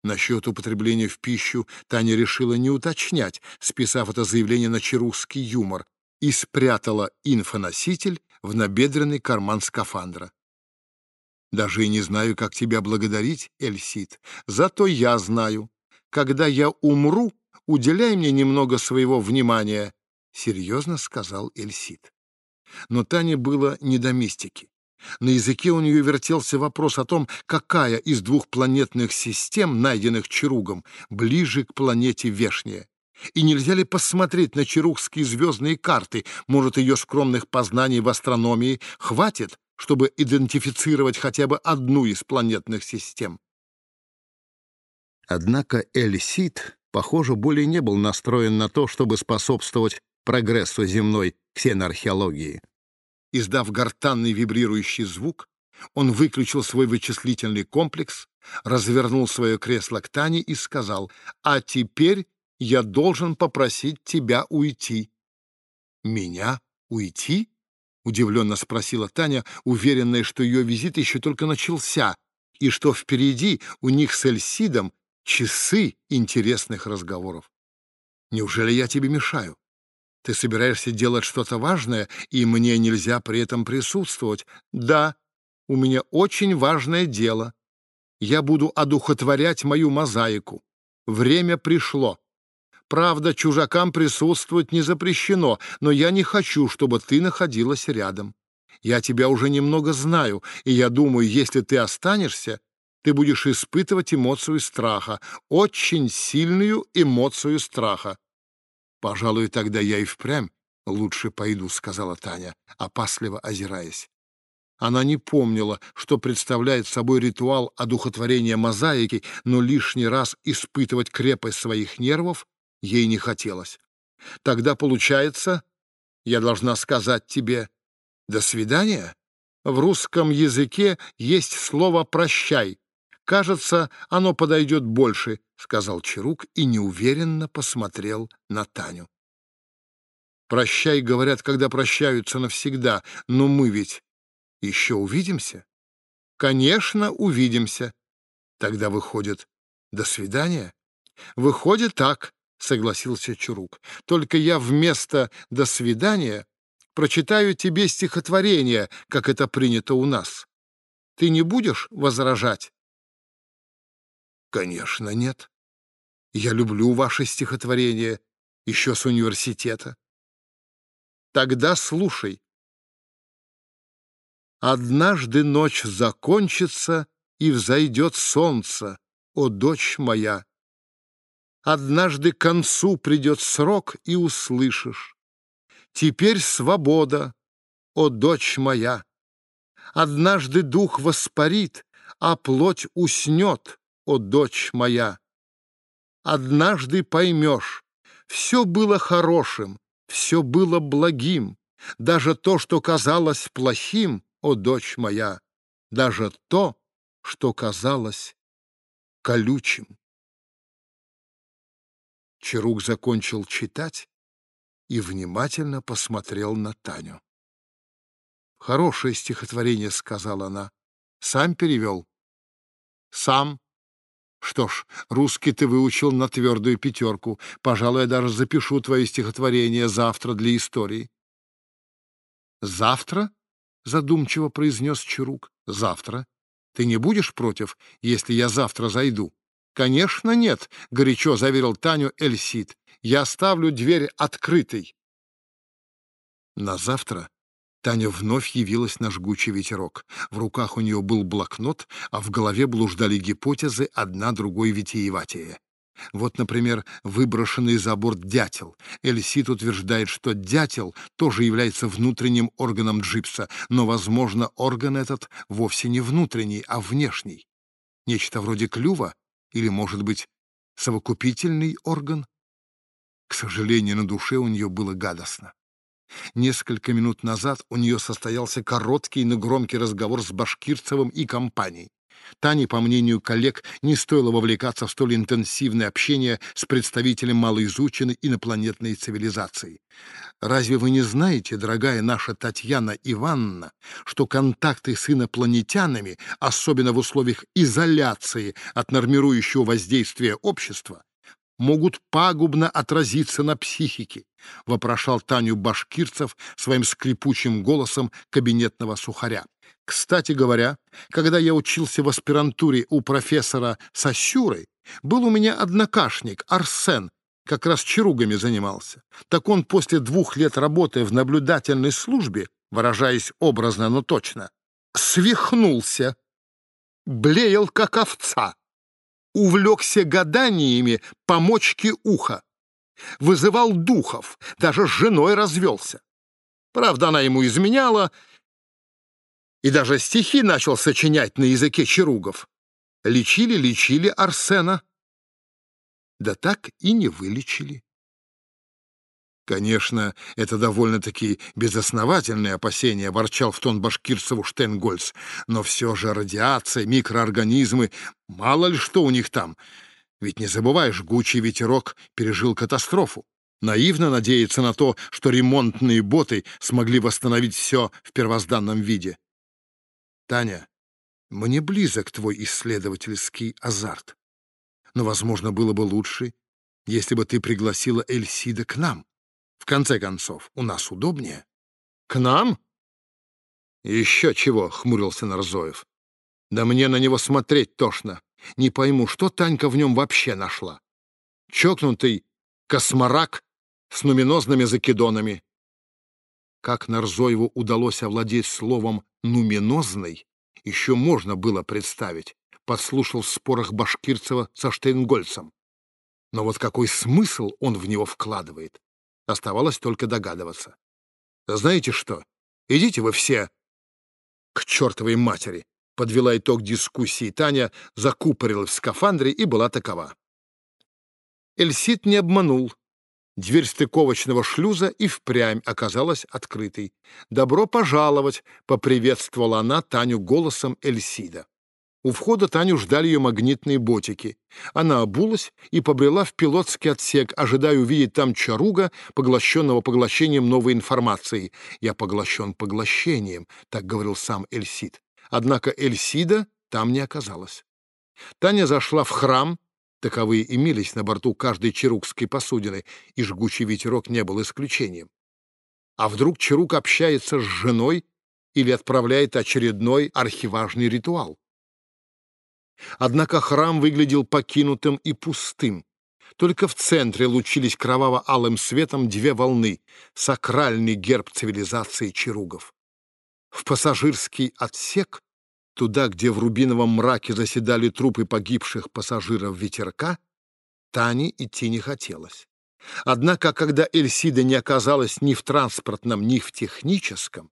Насчет употребления в пищу Таня решила не уточнять, списав это заявление на чарусский юмор, и спрятала инфоноситель в набедренный карман скафандра. «Даже и не знаю, как тебя благодарить, Эльсид. Зато я знаю. Когда я умру, уделяй мне немного своего внимания», — серьезно сказал Эльсид. Но Тане было не до мистики. На языке у нее вертелся вопрос о том, какая из двух планетных систем, найденных Чаругом, ближе к планете Вешняя. И нельзя ли посмотреть на чарухские звездные карты? Может, ее скромных познаний в астрономии хватит, чтобы идентифицировать хотя бы одну из планетных систем? Однако Эль-Сид, похоже, более не был настроен на то, чтобы способствовать прогрессу земной ксеноархеологии. Издав гортанный вибрирующий звук, он выключил свой вычислительный комплекс, развернул свое кресло к Тане и сказал, «А теперь я должен попросить тебя уйти». «Меня уйти?» — удивленно спросила Таня, уверенная, что ее визит еще только начался, и что впереди у них с Эльсидом часы интересных разговоров. «Неужели я тебе мешаю?» Ты собираешься делать что-то важное, и мне нельзя при этом присутствовать. Да, у меня очень важное дело. Я буду одухотворять мою мозаику. Время пришло. Правда, чужакам присутствовать не запрещено, но я не хочу, чтобы ты находилась рядом. Я тебя уже немного знаю, и я думаю, если ты останешься, ты будешь испытывать эмоцию страха, очень сильную эмоцию страха. «Пожалуй, тогда я и впрямь лучше пойду», — сказала Таня, опасливо озираясь. Она не помнила, что представляет собой ритуал одухотворения мозаики, но лишний раз испытывать крепость своих нервов ей не хотелось. Тогда, получается, я должна сказать тебе «до свидания»? В русском языке есть слово «прощай». Кажется, оно подойдет больше, — сказал Чарук и неуверенно посмотрел на Таню. «Прощай, — говорят, когда прощаются навсегда, но мы ведь еще увидимся?» «Конечно, увидимся». Тогда выходит, до свидания? Выходит так, — согласился Чурук. Только я вместо «до свидания» прочитаю тебе стихотворение, как это принято у нас. Ты не будешь возражать? Конечно, нет. Я люблю ваши стихотворения еще с университета. Тогда слушай. Однажды ночь закончится, и взойдет солнце, о дочь моя. Однажды к концу придет срок, и услышишь. Теперь свобода, о дочь моя. Однажды дух воспарит, а плоть уснет, о дочь моя. Однажды поймешь, все было хорошим, все было благим, даже то, что казалось плохим, о дочь моя, даже то, что казалось колючим. Чарук закончил читать и внимательно посмотрел на Таню. «Хорошее стихотворение», — сказала она. «Сам перевел?» «Сам», что ж, русский ты выучил на твердую пятерку. Пожалуй, я даже запишу твое стихотворение завтра для истории. Завтра? Задумчиво произнес Чарук. Завтра. Ты не будешь против, если я завтра зайду? Конечно, нет, горячо заверил Таню Эльсид. Я оставлю дверь открытой. На завтра Таня вновь явилась на жгучий ветерок. В руках у нее был блокнот, а в голове блуждали гипотезы, одна другой витиеватее. Вот, например, выброшенный за борт дятел. Эльсит утверждает, что дятел тоже является внутренним органом джипса, но, возможно, орган этот вовсе не внутренний, а внешний. Нечто вроде клюва или, может быть, совокупительный орган? К сожалению, на душе у нее было гадостно. Несколько минут назад у нее состоялся короткий, но громкий разговор с Башкирцевым и компанией. Тане, по мнению коллег, не стоило вовлекаться в столь интенсивное общение с представителем малоизученной инопланетной цивилизации. Разве вы не знаете, дорогая наша Татьяна Ивановна, что контакты с инопланетянами, особенно в условиях изоляции от нормирующего воздействия общества, могут пагубно отразиться на психике, вопрошал Таню Башкирцев своим скрипучим голосом кабинетного сухаря. Кстати говоря, когда я учился в аспирантуре у профессора Сосюры, был у меня однокашник Арсен, как раз чаругами занимался. Так он после двух лет работы в наблюдательной службе, выражаясь образно, но точно, свихнулся, блеял, как овца, увлекся гаданиями по мочке уха, вызывал духов, даже с женой развелся. Правда, она ему изменяла, и даже стихи начал сочинять на языке чаругов. Лечили, лечили Арсена, да так и не вылечили. Конечно, это довольно-таки безосновательные опасения, ворчал в тон башкирцеву Штенгольц, но все же радиация, микроорганизмы, мало ли что у них там. Ведь не забывай, жгучий ветерок пережил катастрофу. Наивно надеяться на то, что ремонтные боты смогли восстановить все в первозданном виде. Таня, мне близок твой исследовательский азарт но, возможно, было бы лучше, если бы ты пригласила Эльсида к нам. В конце концов, у нас удобнее. К нам? Еще чего, — хмурился Нарзоев. Да мне на него смотреть тошно. Не пойму, что Танька в нем вообще нашла. Чокнутый косморак с нуминозными закидонами. Как Нарзоеву удалось овладеть словом «нуминозный», еще можно было представить подслушал в спорах Башкирцева со Штейнгольцем. Но вот какой смысл он в него вкладывает, оставалось только догадываться. Знаете что, идите вы все к чертовой матери, подвела итог дискуссии Таня, закупорилась в скафандре и была такова. Эльсит не обманул. Дверь стыковочного шлюза и впрямь оказалась открытой. «Добро пожаловать!» — поприветствовала она Таню голосом Эльсида. У входа Таню ждали ее магнитные ботики. Она обулась и побрела в пилотский отсек, ожидая увидеть там чаруга, поглощенного поглощением новой информации. «Я поглощен поглощением», — так говорил сам Эльсид. Однако Эльсида там не оказалось. Таня зашла в храм, таковые имелись на борту каждой чарукской посудины, и жгучий ветерок не был исключением. А вдруг чарук общается с женой или отправляет очередной архиважный ритуал? Однако храм выглядел покинутым и пустым. Только в центре лучились кроваво-алым светом две волны — сакральный герб цивилизации чаругов. В пассажирский отсек, туда, где в рубиновом мраке заседали трупы погибших пассажиров ветерка, Тане идти не хотелось. Однако, когда Эльсида не оказалась ни в транспортном, ни в техническом,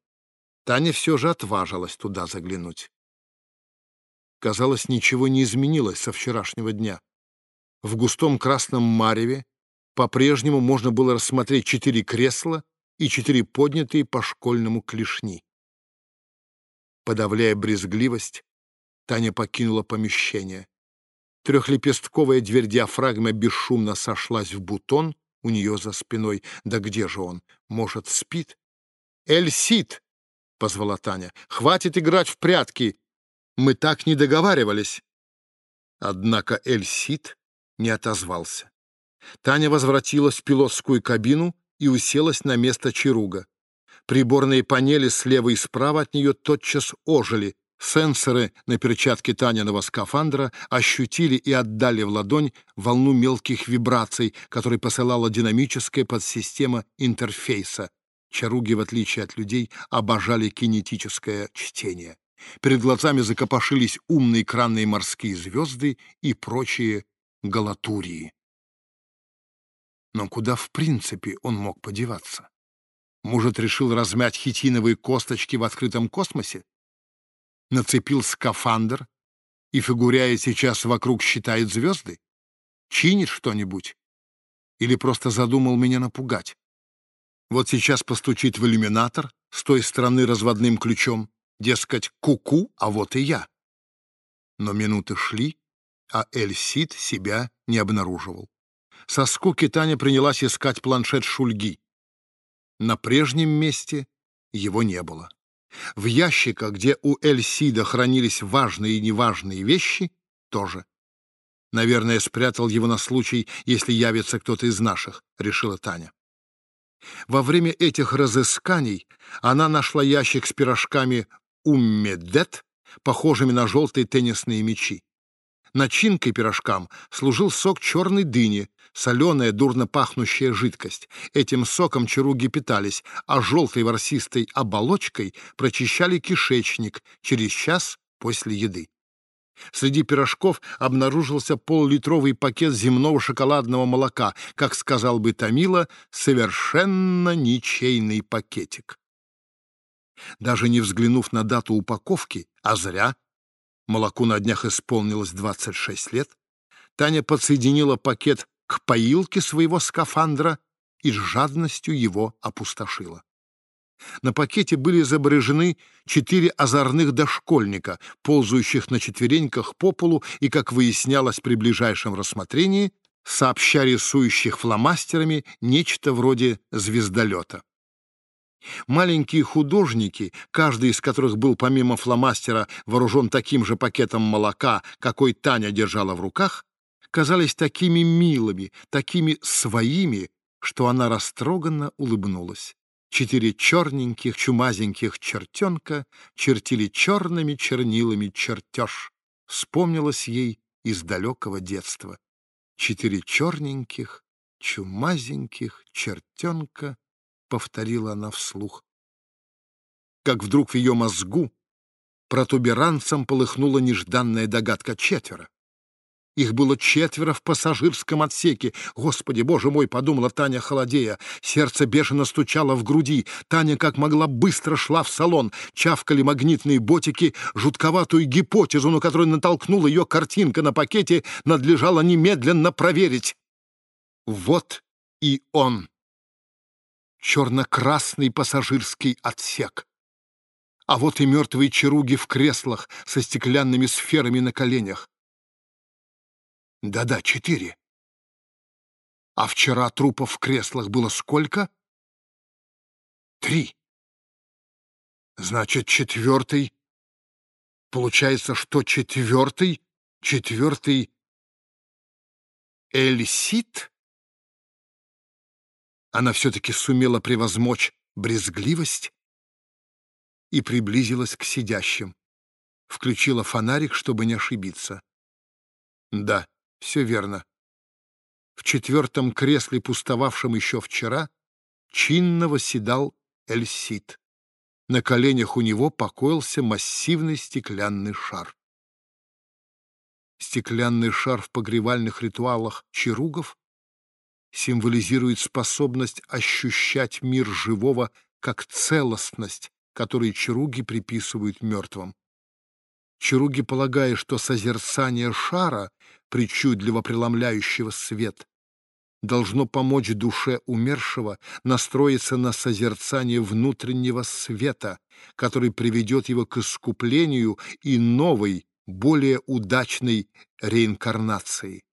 Таня все же отважилась туда заглянуть. Казалось, ничего не изменилось со вчерашнего дня. В густом красном мареве по-прежнему можно было рассмотреть четыре кресла и четыре поднятые по школьному клешни. Подавляя брезгливость, Таня покинула помещение. Трехлепестковая дверь диафрагмы бесшумно сошлась в бутон у нее за спиной. Да где же он? Может, спит? «Эльсид!» — позвала Таня. «Хватит играть в прятки! Мы так не договаривались. Однако Эльсид не отозвался. Таня возвратилась в пилотскую кабину и уселась на место Чаруга. Приборные панели слева и справа от нее тотчас ожили. Сенсоры на перчатке Таниного скафандра ощутили и отдали в ладонь волну мелких вибраций, которые посылала динамическая подсистема интерфейса. Чаруги, в отличие от людей, обожали кинетическое чтение. Перед глазами закопошились умные экранные морские звезды и прочие галатурии. Но куда в принципе он мог подеваться? Может, решил размять хитиновые косточки в открытом космосе? Нацепил скафандр и, фигуряя сейчас вокруг, считает звезды? Чинит что-нибудь? Или просто задумал меня напугать? Вот сейчас постучит в иллюминатор с той стороны разводным ключом, Дескать, куку, -ку, а вот и я. Но минуты шли, а Эльсид себя не обнаруживал. Со скуки Таня принялась искать планшет Шульги. На прежнем месте его не было. В ящиках, где у Эльсида хранились важные и неважные вещи, тоже. Наверное, спрятал его на случай, если явится кто-то из наших, решила Таня. Во время этих разысканий она нашла ящик с пирожками «Уммедет», похожими на желтые теннисные мячи. Начинкой пирожкам служил сок черной дыни, соленая, дурно пахнущая жидкость. Этим соком чаруги питались, а желтой ворсистой оболочкой прочищали кишечник через час после еды. Среди пирожков обнаружился полулитровый пакет земного шоколадного молока, как сказал бы Томила, совершенно ничейный пакетик. Даже не взглянув на дату упаковки, а зря, молоку на днях исполнилось 26 лет, Таня подсоединила пакет к поилке своего скафандра и с жадностью его опустошила. На пакете были изображены четыре озорных дошкольника, ползающих на четвереньках по полу и, как выяснялось при ближайшем рассмотрении, сообща рисующих фломастерами нечто вроде звездолета. Маленькие художники, каждый из которых был помимо фломастера вооружен таким же пакетом молока, какой Таня держала в руках, казались такими милыми, такими своими, что она растроганно улыбнулась. Четыре черненьких, чумазеньких чертенка чертили черными чернилами чертеж. Вспомнилось ей из далекого детства. Четыре черненьких, чумазеньких чертенка, повторила она вслух. Как вдруг в ее мозгу протуберанцем полыхнула нежданная догадка четверо. Их было четверо в пассажирском отсеке. «Господи, боже мой!» — подумала Таня холодея. Сердце бешено стучало в груди. Таня как могла быстро шла в салон. Чавкали магнитные ботики. Жутковатую гипотезу, на которую натолкнула ее картинка на пакете, надлежало немедленно проверить. Вот и он. Черно-красный пассажирский отсек. А вот и мертвые чаруги в креслах со стеклянными сферами на коленях. Да-да, четыре. А вчера трупов в креслах было сколько? Три. Значит, четвертый. Получается, что четвертый, четвертый Эльсит? Она все-таки сумела превозмочь брезгливость и приблизилась к сидящим. Включила фонарик, чтобы не ошибиться. Да, все верно. В четвертом кресле, пустовавшем еще вчера, чинно восседал Эльсид. На коленях у него покоился массивный стеклянный шар. Стеклянный шар в погревальных ритуалах чаругов символизирует способность ощущать мир живого как целостность, которую чаруги приписывают мертвым. Чаруги полагая, что созерцание шара, причудливо преломляющего свет, должно помочь душе умершего настроиться на созерцание внутреннего света, который приведет его к искуплению и новой, более удачной реинкарнации.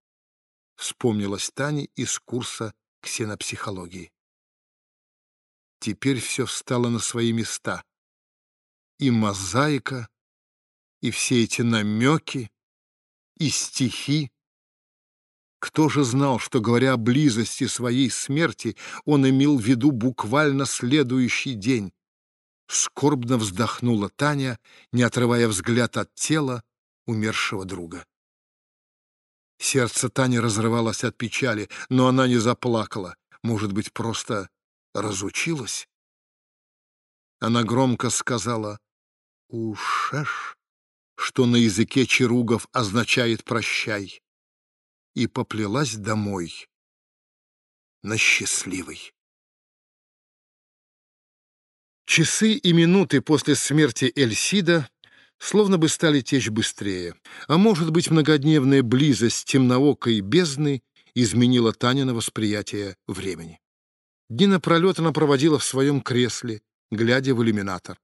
Вспомнилась Таня из курса ксенопсихологии. Теперь все встало на свои места. И мозаика, и все эти намеки, и стихи. Кто же знал, что, говоря о близости своей смерти, он имел в виду буквально следующий день? Скорбно вздохнула Таня, не отрывая взгляд от тела умершего друга. Сердце Тани разрывалось от печали, но она не заплакала. Может быть, просто разучилась? Она громко сказала «Ушеш» что на языке чаругов означает «прощай», и поплелась домой на счастливый. Часы и минуты после смерти Эльсида словно бы стали течь быстрее, а может быть, многодневная близость темноокой бездны изменила Танина восприятие времени. Дни напролет она проводила в своем кресле, глядя в иллюминатор.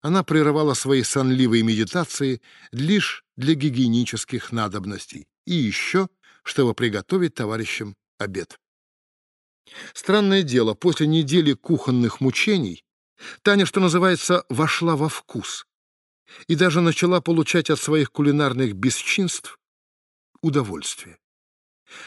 Она прерывала свои сонливые медитации лишь для гигиенических надобностей и еще, чтобы приготовить товарищам обед. Странное дело, после недели кухонных мучений Таня, что называется, вошла во вкус и даже начала получать от своих кулинарных бесчинств удовольствие.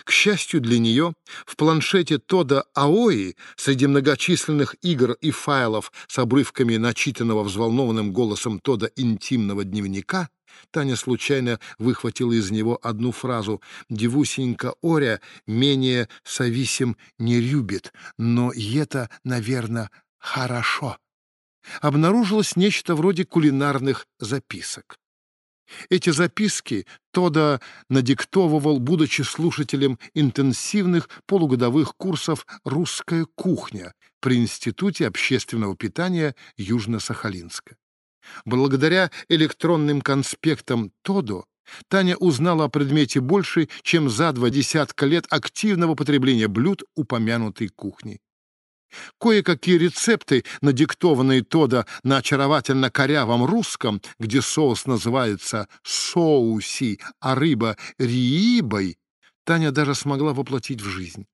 К счастью для нее, в планшете Тода Аои среди многочисленных игр и файлов с обрывками начитанного взволнованным голосом Тода интимного дневника Таня случайно выхватила из него одну фразу «Девусенька Оря менее совисим не любит, но это, наверное, хорошо». Обнаружилось нечто вроде кулинарных записок. Эти записки Тода надиктовывал, будучи слушателем интенсивных полугодовых курсов «Русская кухня» при Институте общественного питания Южно-Сахалинска. Благодаря электронным конспектам Тодо Таня узнала о предмете больше, чем за два десятка лет активного потребления блюд упомянутой кухни. Кое-какие рецепты, надиктованные Тода на очаровательно корявом русском, где соус называется соуси, а рыба — риибой, Таня даже смогла воплотить в жизнь.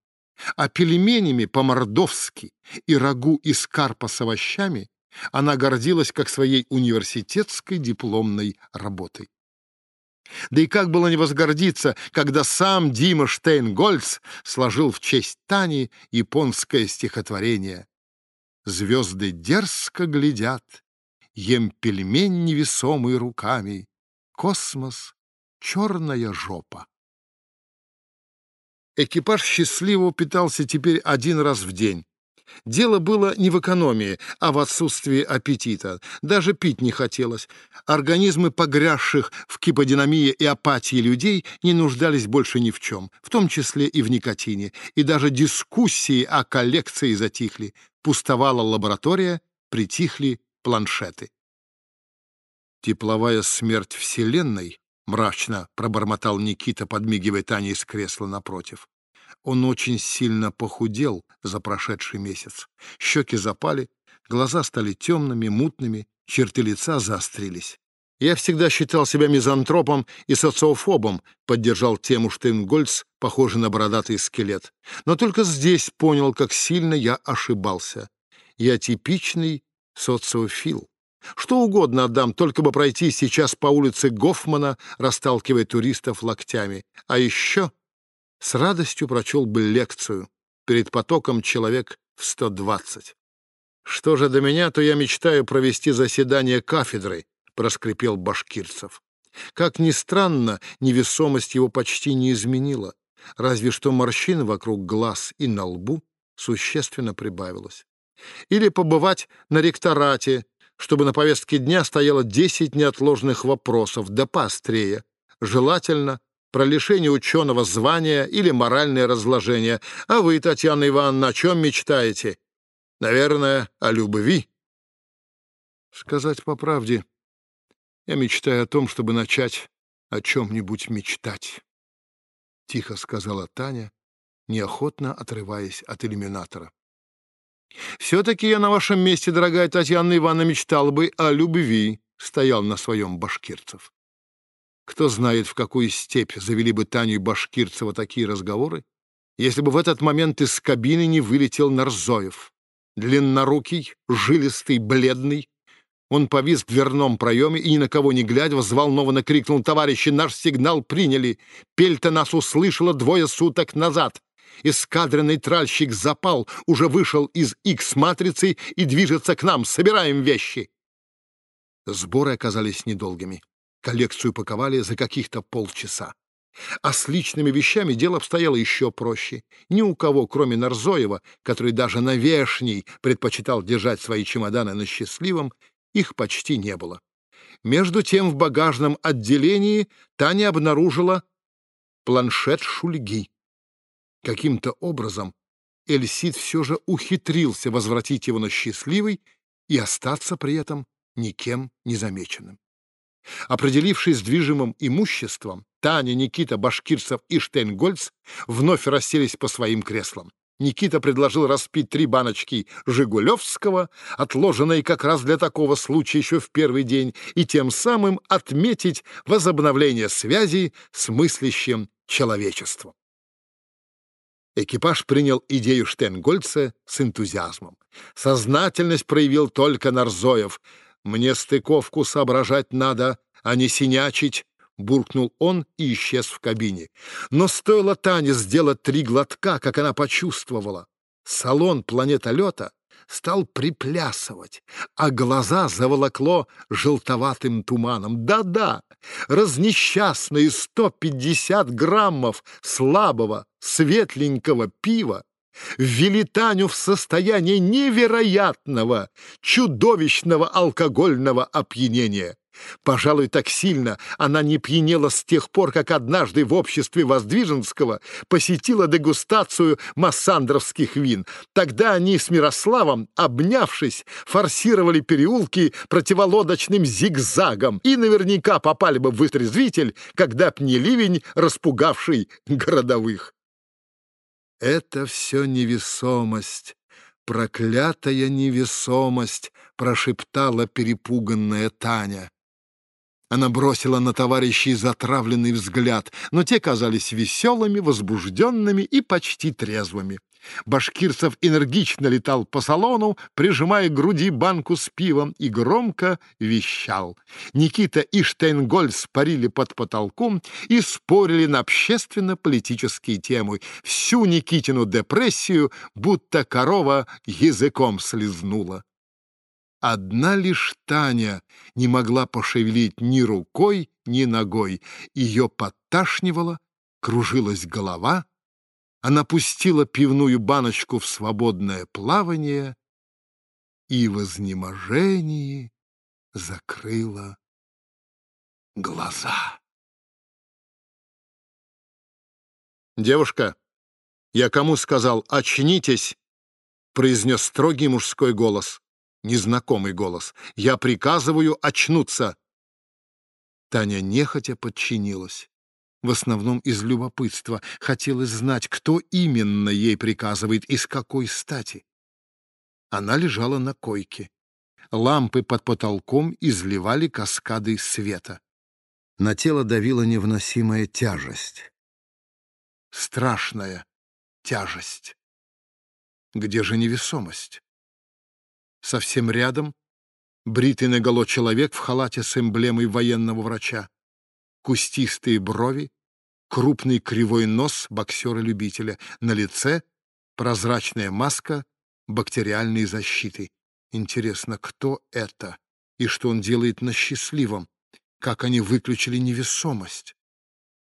А пельменями по-мордовски и рагу из карпа с овощами она гордилась как своей университетской дипломной работой. Да и как было не возгордиться, когда сам Дима Штейнгольц сложил в честь Тани японское стихотворение «Звезды дерзко глядят, ем пельмень невесомый руками, космос — черная жопа». Экипаж счастливо питался теперь один раз в день, Дело было не в экономии, а в отсутствии аппетита. Даже пить не хотелось. Организмы погрязших в киподинамии и апатии людей не нуждались больше ни в чем, в том числе и в никотине. И даже дискуссии о коллекции затихли. Пустовала лаборатория, притихли планшеты. «Тепловая смерть Вселенной», — мрачно пробормотал Никита, подмигивая Тане из кресла напротив. Он очень сильно похудел за прошедший месяц. Щеки запали, глаза стали темными, мутными, черты лица заострились. «Я всегда считал себя мизантропом и социофобом», — поддержал тему Штейнгольц, похожий на бородатый скелет. «Но только здесь понял, как сильно я ошибался. Я типичный социофил. Что угодно отдам, только бы пройти сейчас по улице Гофмана, расталкивая туристов локтями. А еще с радостью прочел бы лекцию перед потоком человек в 120. «Что же до меня, то я мечтаю провести заседание кафедры», — проскрипел Башкирцев. Как ни странно, невесомость его почти не изменила, разве что морщин вокруг глаз и на лбу существенно прибавилось. Или побывать на ректорате, чтобы на повестке дня стояло десять неотложных вопросов, да поострее, желательно про лишение ученого звания или моральное разложение. А вы, Татьяна Ивановна, о чем мечтаете? Наверное, о любви. Сказать по правде, я мечтаю о том, чтобы начать о чем-нибудь мечтать. Тихо сказала Таня, неохотно отрываясь от иллюминатора. «Все-таки я на вашем месте, дорогая Татьяна Ивановна, мечтал бы о любви», — стоял на своем башкирцев. Кто знает, в какую степь завели бы Таню и Башкирцева такие разговоры, если бы в этот момент из кабины не вылетел Нарзоев. Длиннорукий, жилистый, бледный. Он повис в дверном проеме и, ни на кого не глядя, взволнованно крикнул «Товарищи, наш сигнал приняли! Пельта нас услышала двое суток назад!» Эскадренный тральщик запал, уже вышел из Х-матрицы и движется к нам. Собираем вещи. Сборы оказались недолгими. Коллекцию паковали за каких-то полчаса. А с личными вещами дело обстояло еще проще. Ни у кого, кроме Нарзоева, который даже на вешней предпочитал держать свои чемоданы на счастливом, их почти не было. Между тем в багажном отделении Таня обнаружила планшет Шульги. Каким-то образом Эльсид все же ухитрился возвратить его на счастливый и остаться при этом никем не замеченным. Определившись движимым имуществом, Таня, Никита, Башкирцев и Штейнгольц вновь расселись по своим креслам. Никита предложил распить три баночки «Жигулевского», отложенные как раз для такого случая еще в первый день, и тем самым отметить возобновление связи с мыслящим человечеством. Экипаж принял идею Штенгольца с энтузиазмом. Сознательность проявил только Нарзоев. «Мне стыковку соображать надо, а не синячить», — буркнул он и исчез в кабине. Но стоило Тане сделать три глотка, как она почувствовала. Салон планетолета стал приплясывать, а глаза заволокло желтоватым туманом. Да-да, разнесчастные 150 граммов слабого, светленького пива ввели Таню в состояние невероятного, чудовищного алкогольного опьянения. Пожалуй, так сильно она не пьянела с тех пор, как однажды в обществе Воздвиженского посетила дегустацию массандровских вин. Тогда они с Мирославом, обнявшись, форсировали переулки противолодочным зигзагом и наверняка попали бы в вытрезвитель, когда б не ливень, распугавший городовых. «Это все невесомость, проклятая невесомость», — прошептала перепуганная Таня. Она бросила на товарищей затравленный взгляд, но те казались веселыми, возбужденными и почти трезвыми. Башкирцев энергично летал по салону, прижимая к груди банку с пивом, и громко вещал. Никита и Штейнгольц парили под потолком и спорили на общественно-политические темы. Всю Никитину депрессию будто корова языком слезнула. Одна лишь Таня не могла пошевелить ни рукой, ни ногой. Ее подташнивало, кружилась голова. Она пустила пивную баночку в свободное плавание и в изнеможении закрыла глаза. «Девушка, я кому сказал «очнитесь», — произнес строгий мужской голос незнакомый голос. «Я приказываю очнуться!» Таня нехотя подчинилась. В основном из любопытства хотелось знать, кто именно ей приказывает и с какой стати. Она лежала на койке. Лампы под потолком изливали каскады света. На тело давила невыносимая тяжесть. Страшная тяжесть. Где же невесомость? Совсем рядом бритый наголо человек в халате с эмблемой военного врача. Кустистые брови, крупный кривой нос боксера-любителя. На лице прозрачная маска бактериальной защиты. Интересно, кто это? И что он делает на счастливом? Как они выключили невесомость?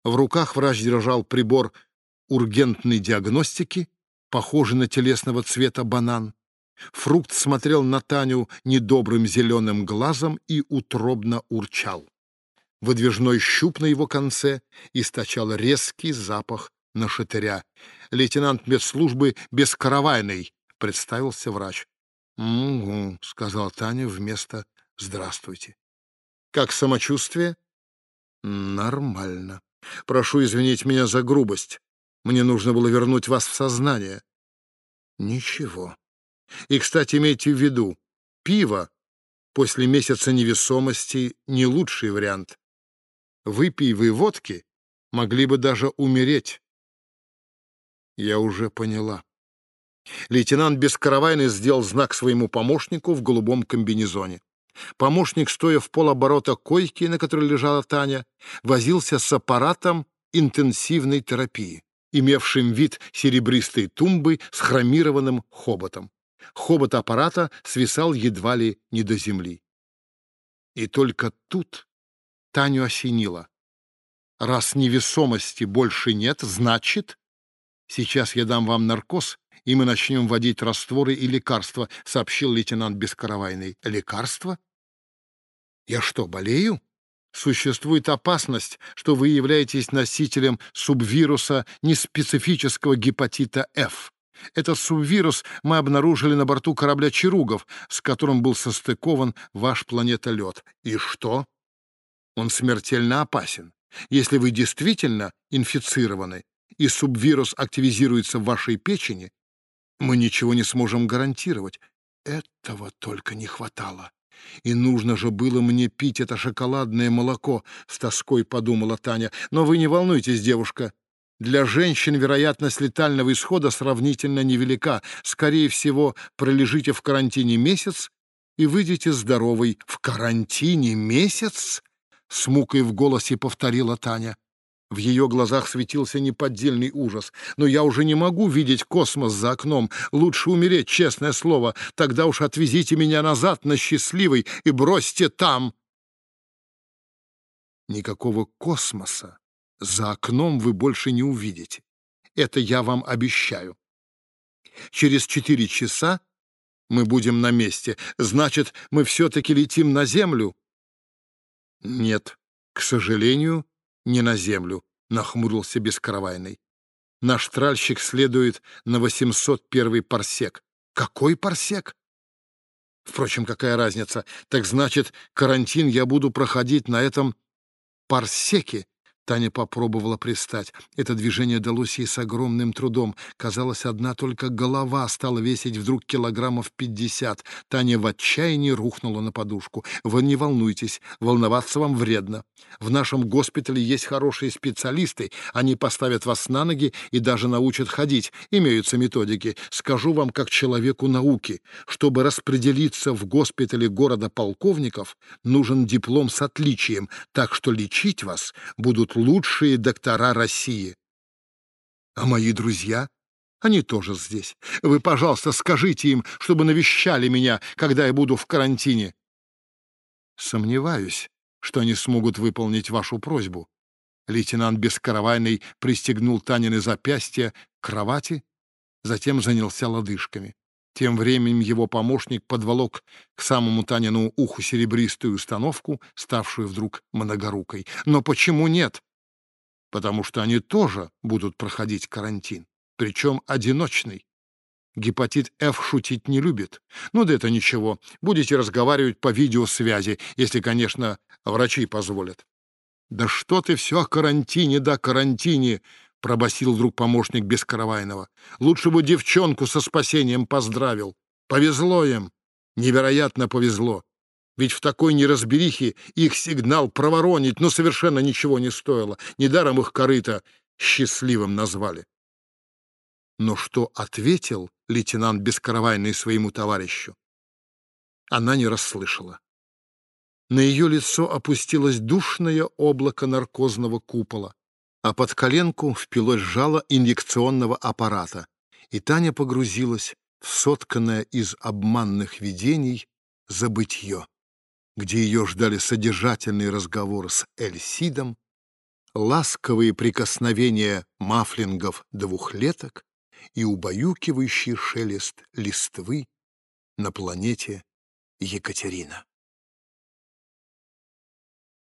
В руках врач держал прибор ургентной диагностики, похожий на телесного цвета банан. Фрукт смотрел на Таню недобрым зеленым глазом и утробно урчал. Выдвижной щуп на его конце источал резкий запах на шатыря. «Лейтенант медслужбы Бескаравайный», — представился врач. «Угу», — сказал Таня вместо «здравствуйте». «Как самочувствие?» «Нормально. Прошу извинить меня за грубость. Мне нужно было вернуть вас в сознание». «Ничего. И, кстати, имейте в виду, пиво после месяца невесомости не лучший вариант. Выпей вы водки, могли бы даже умереть. Я уже поняла. Лейтенант Бескаравайный сделал знак своему помощнику в голубом комбинезоне. Помощник, стоя в полоборота койки, на которой лежала Таня, возился с аппаратом интенсивной терапии, имевшим вид серебристой тумбы с хромированным хоботом. Хобот аппарата свисал едва ли не до земли. И только тут Таню осенило. Раз невесомости больше нет, значит... Сейчас я дам вам наркоз, и мы начнем вводить растворы и лекарства, сообщил лейтенант Бескаравайный. Лекарства? Я что, болею? Существует опасность, что вы являетесь носителем субвируса неспецифического гепатита F. Этот субвирус мы обнаружили на борту корабля «Чаругов», с которым был состыкован ваш планетолет. И что? Он смертельно опасен. Если вы действительно инфицированы, и субвирус активизируется в вашей печени, Мы ничего не сможем гарантировать. Этого только не хватало. И нужно же было мне пить это шоколадное молоко, с тоской подумала Таня. Но вы не волнуйтесь, девушка. Для женщин вероятность летального исхода сравнительно невелика. Скорее всего, пролежите в карантине месяц и выйдете здоровой. В карантине месяц? С мукой в голосе повторила Таня. В ее глазах светился неподдельный ужас. «Но я уже не могу видеть космос за окном. Лучше умереть, честное слово. Тогда уж отвезите меня назад на счастливый и бросьте там!» Никакого космоса за окном вы больше не увидите. Это я вам обещаю. Через четыре часа мы будем на месте. Значит, мы все-таки летим на Землю? Нет, к сожалению, не на землю, — нахмурился Бескаравайный. Наш тральщик следует на 801 парсек. Какой парсек? Впрочем, какая разница? Так значит, карантин я буду проходить на этом парсеке, Таня попробовала пристать. Это движение далось ей с огромным трудом. Казалось, одна только голова стала весить вдруг килограммов пятьдесят. Таня в отчаянии рухнула на подушку. «Вы не волнуйтесь, волноваться вам вредно. В нашем госпитале есть хорошие специалисты. Они поставят вас на ноги и даже научат ходить. Имеются методики. Скажу вам, как человеку науки. Чтобы распределиться в госпитале города полковников, нужен диплом с отличием, так что лечить вас будут лучшие доктора России. А мои друзья? Они тоже здесь. Вы, пожалуйста, скажите им, чтобы навещали меня, когда я буду в карантине. Сомневаюсь, что они смогут выполнить вашу просьбу. Лейтенант Бескаравайный пристегнул Танины запястья к кровати, затем занялся лодыжками. Тем временем его помощник подволок к самому Танину уху серебристую установку, ставшую вдруг многорукой. Но почему нет? Потому что они тоже будут проходить карантин, причем одиночный. Гепатит F шутить не любит. Ну да это ничего, будете разговаривать по видеосвязи, если, конечно, врачи позволят. «Да что ты все о карантине, да карантине!» — пробасил вдруг помощник Бескаравайного. «Лучше бы девчонку со спасением поздравил. Повезло им. Невероятно повезло. Ведь в такой неразберихе их сигнал проворонить, но совершенно ничего не стоило. Недаром их корыто счастливым назвали. Но что ответил лейтенант Бескаравайный своему товарищу, она не расслышала. На ее лицо опустилось душное облако наркозного купола а под коленку впилось жало инъекционного аппарата, и Таня погрузилась в сотканное из обманных видений забытье, где ее ждали содержательный разговор с Эльсидом, ласковые прикосновения мафлингов двухлеток и убаюкивающий шелест листвы на планете Екатерина.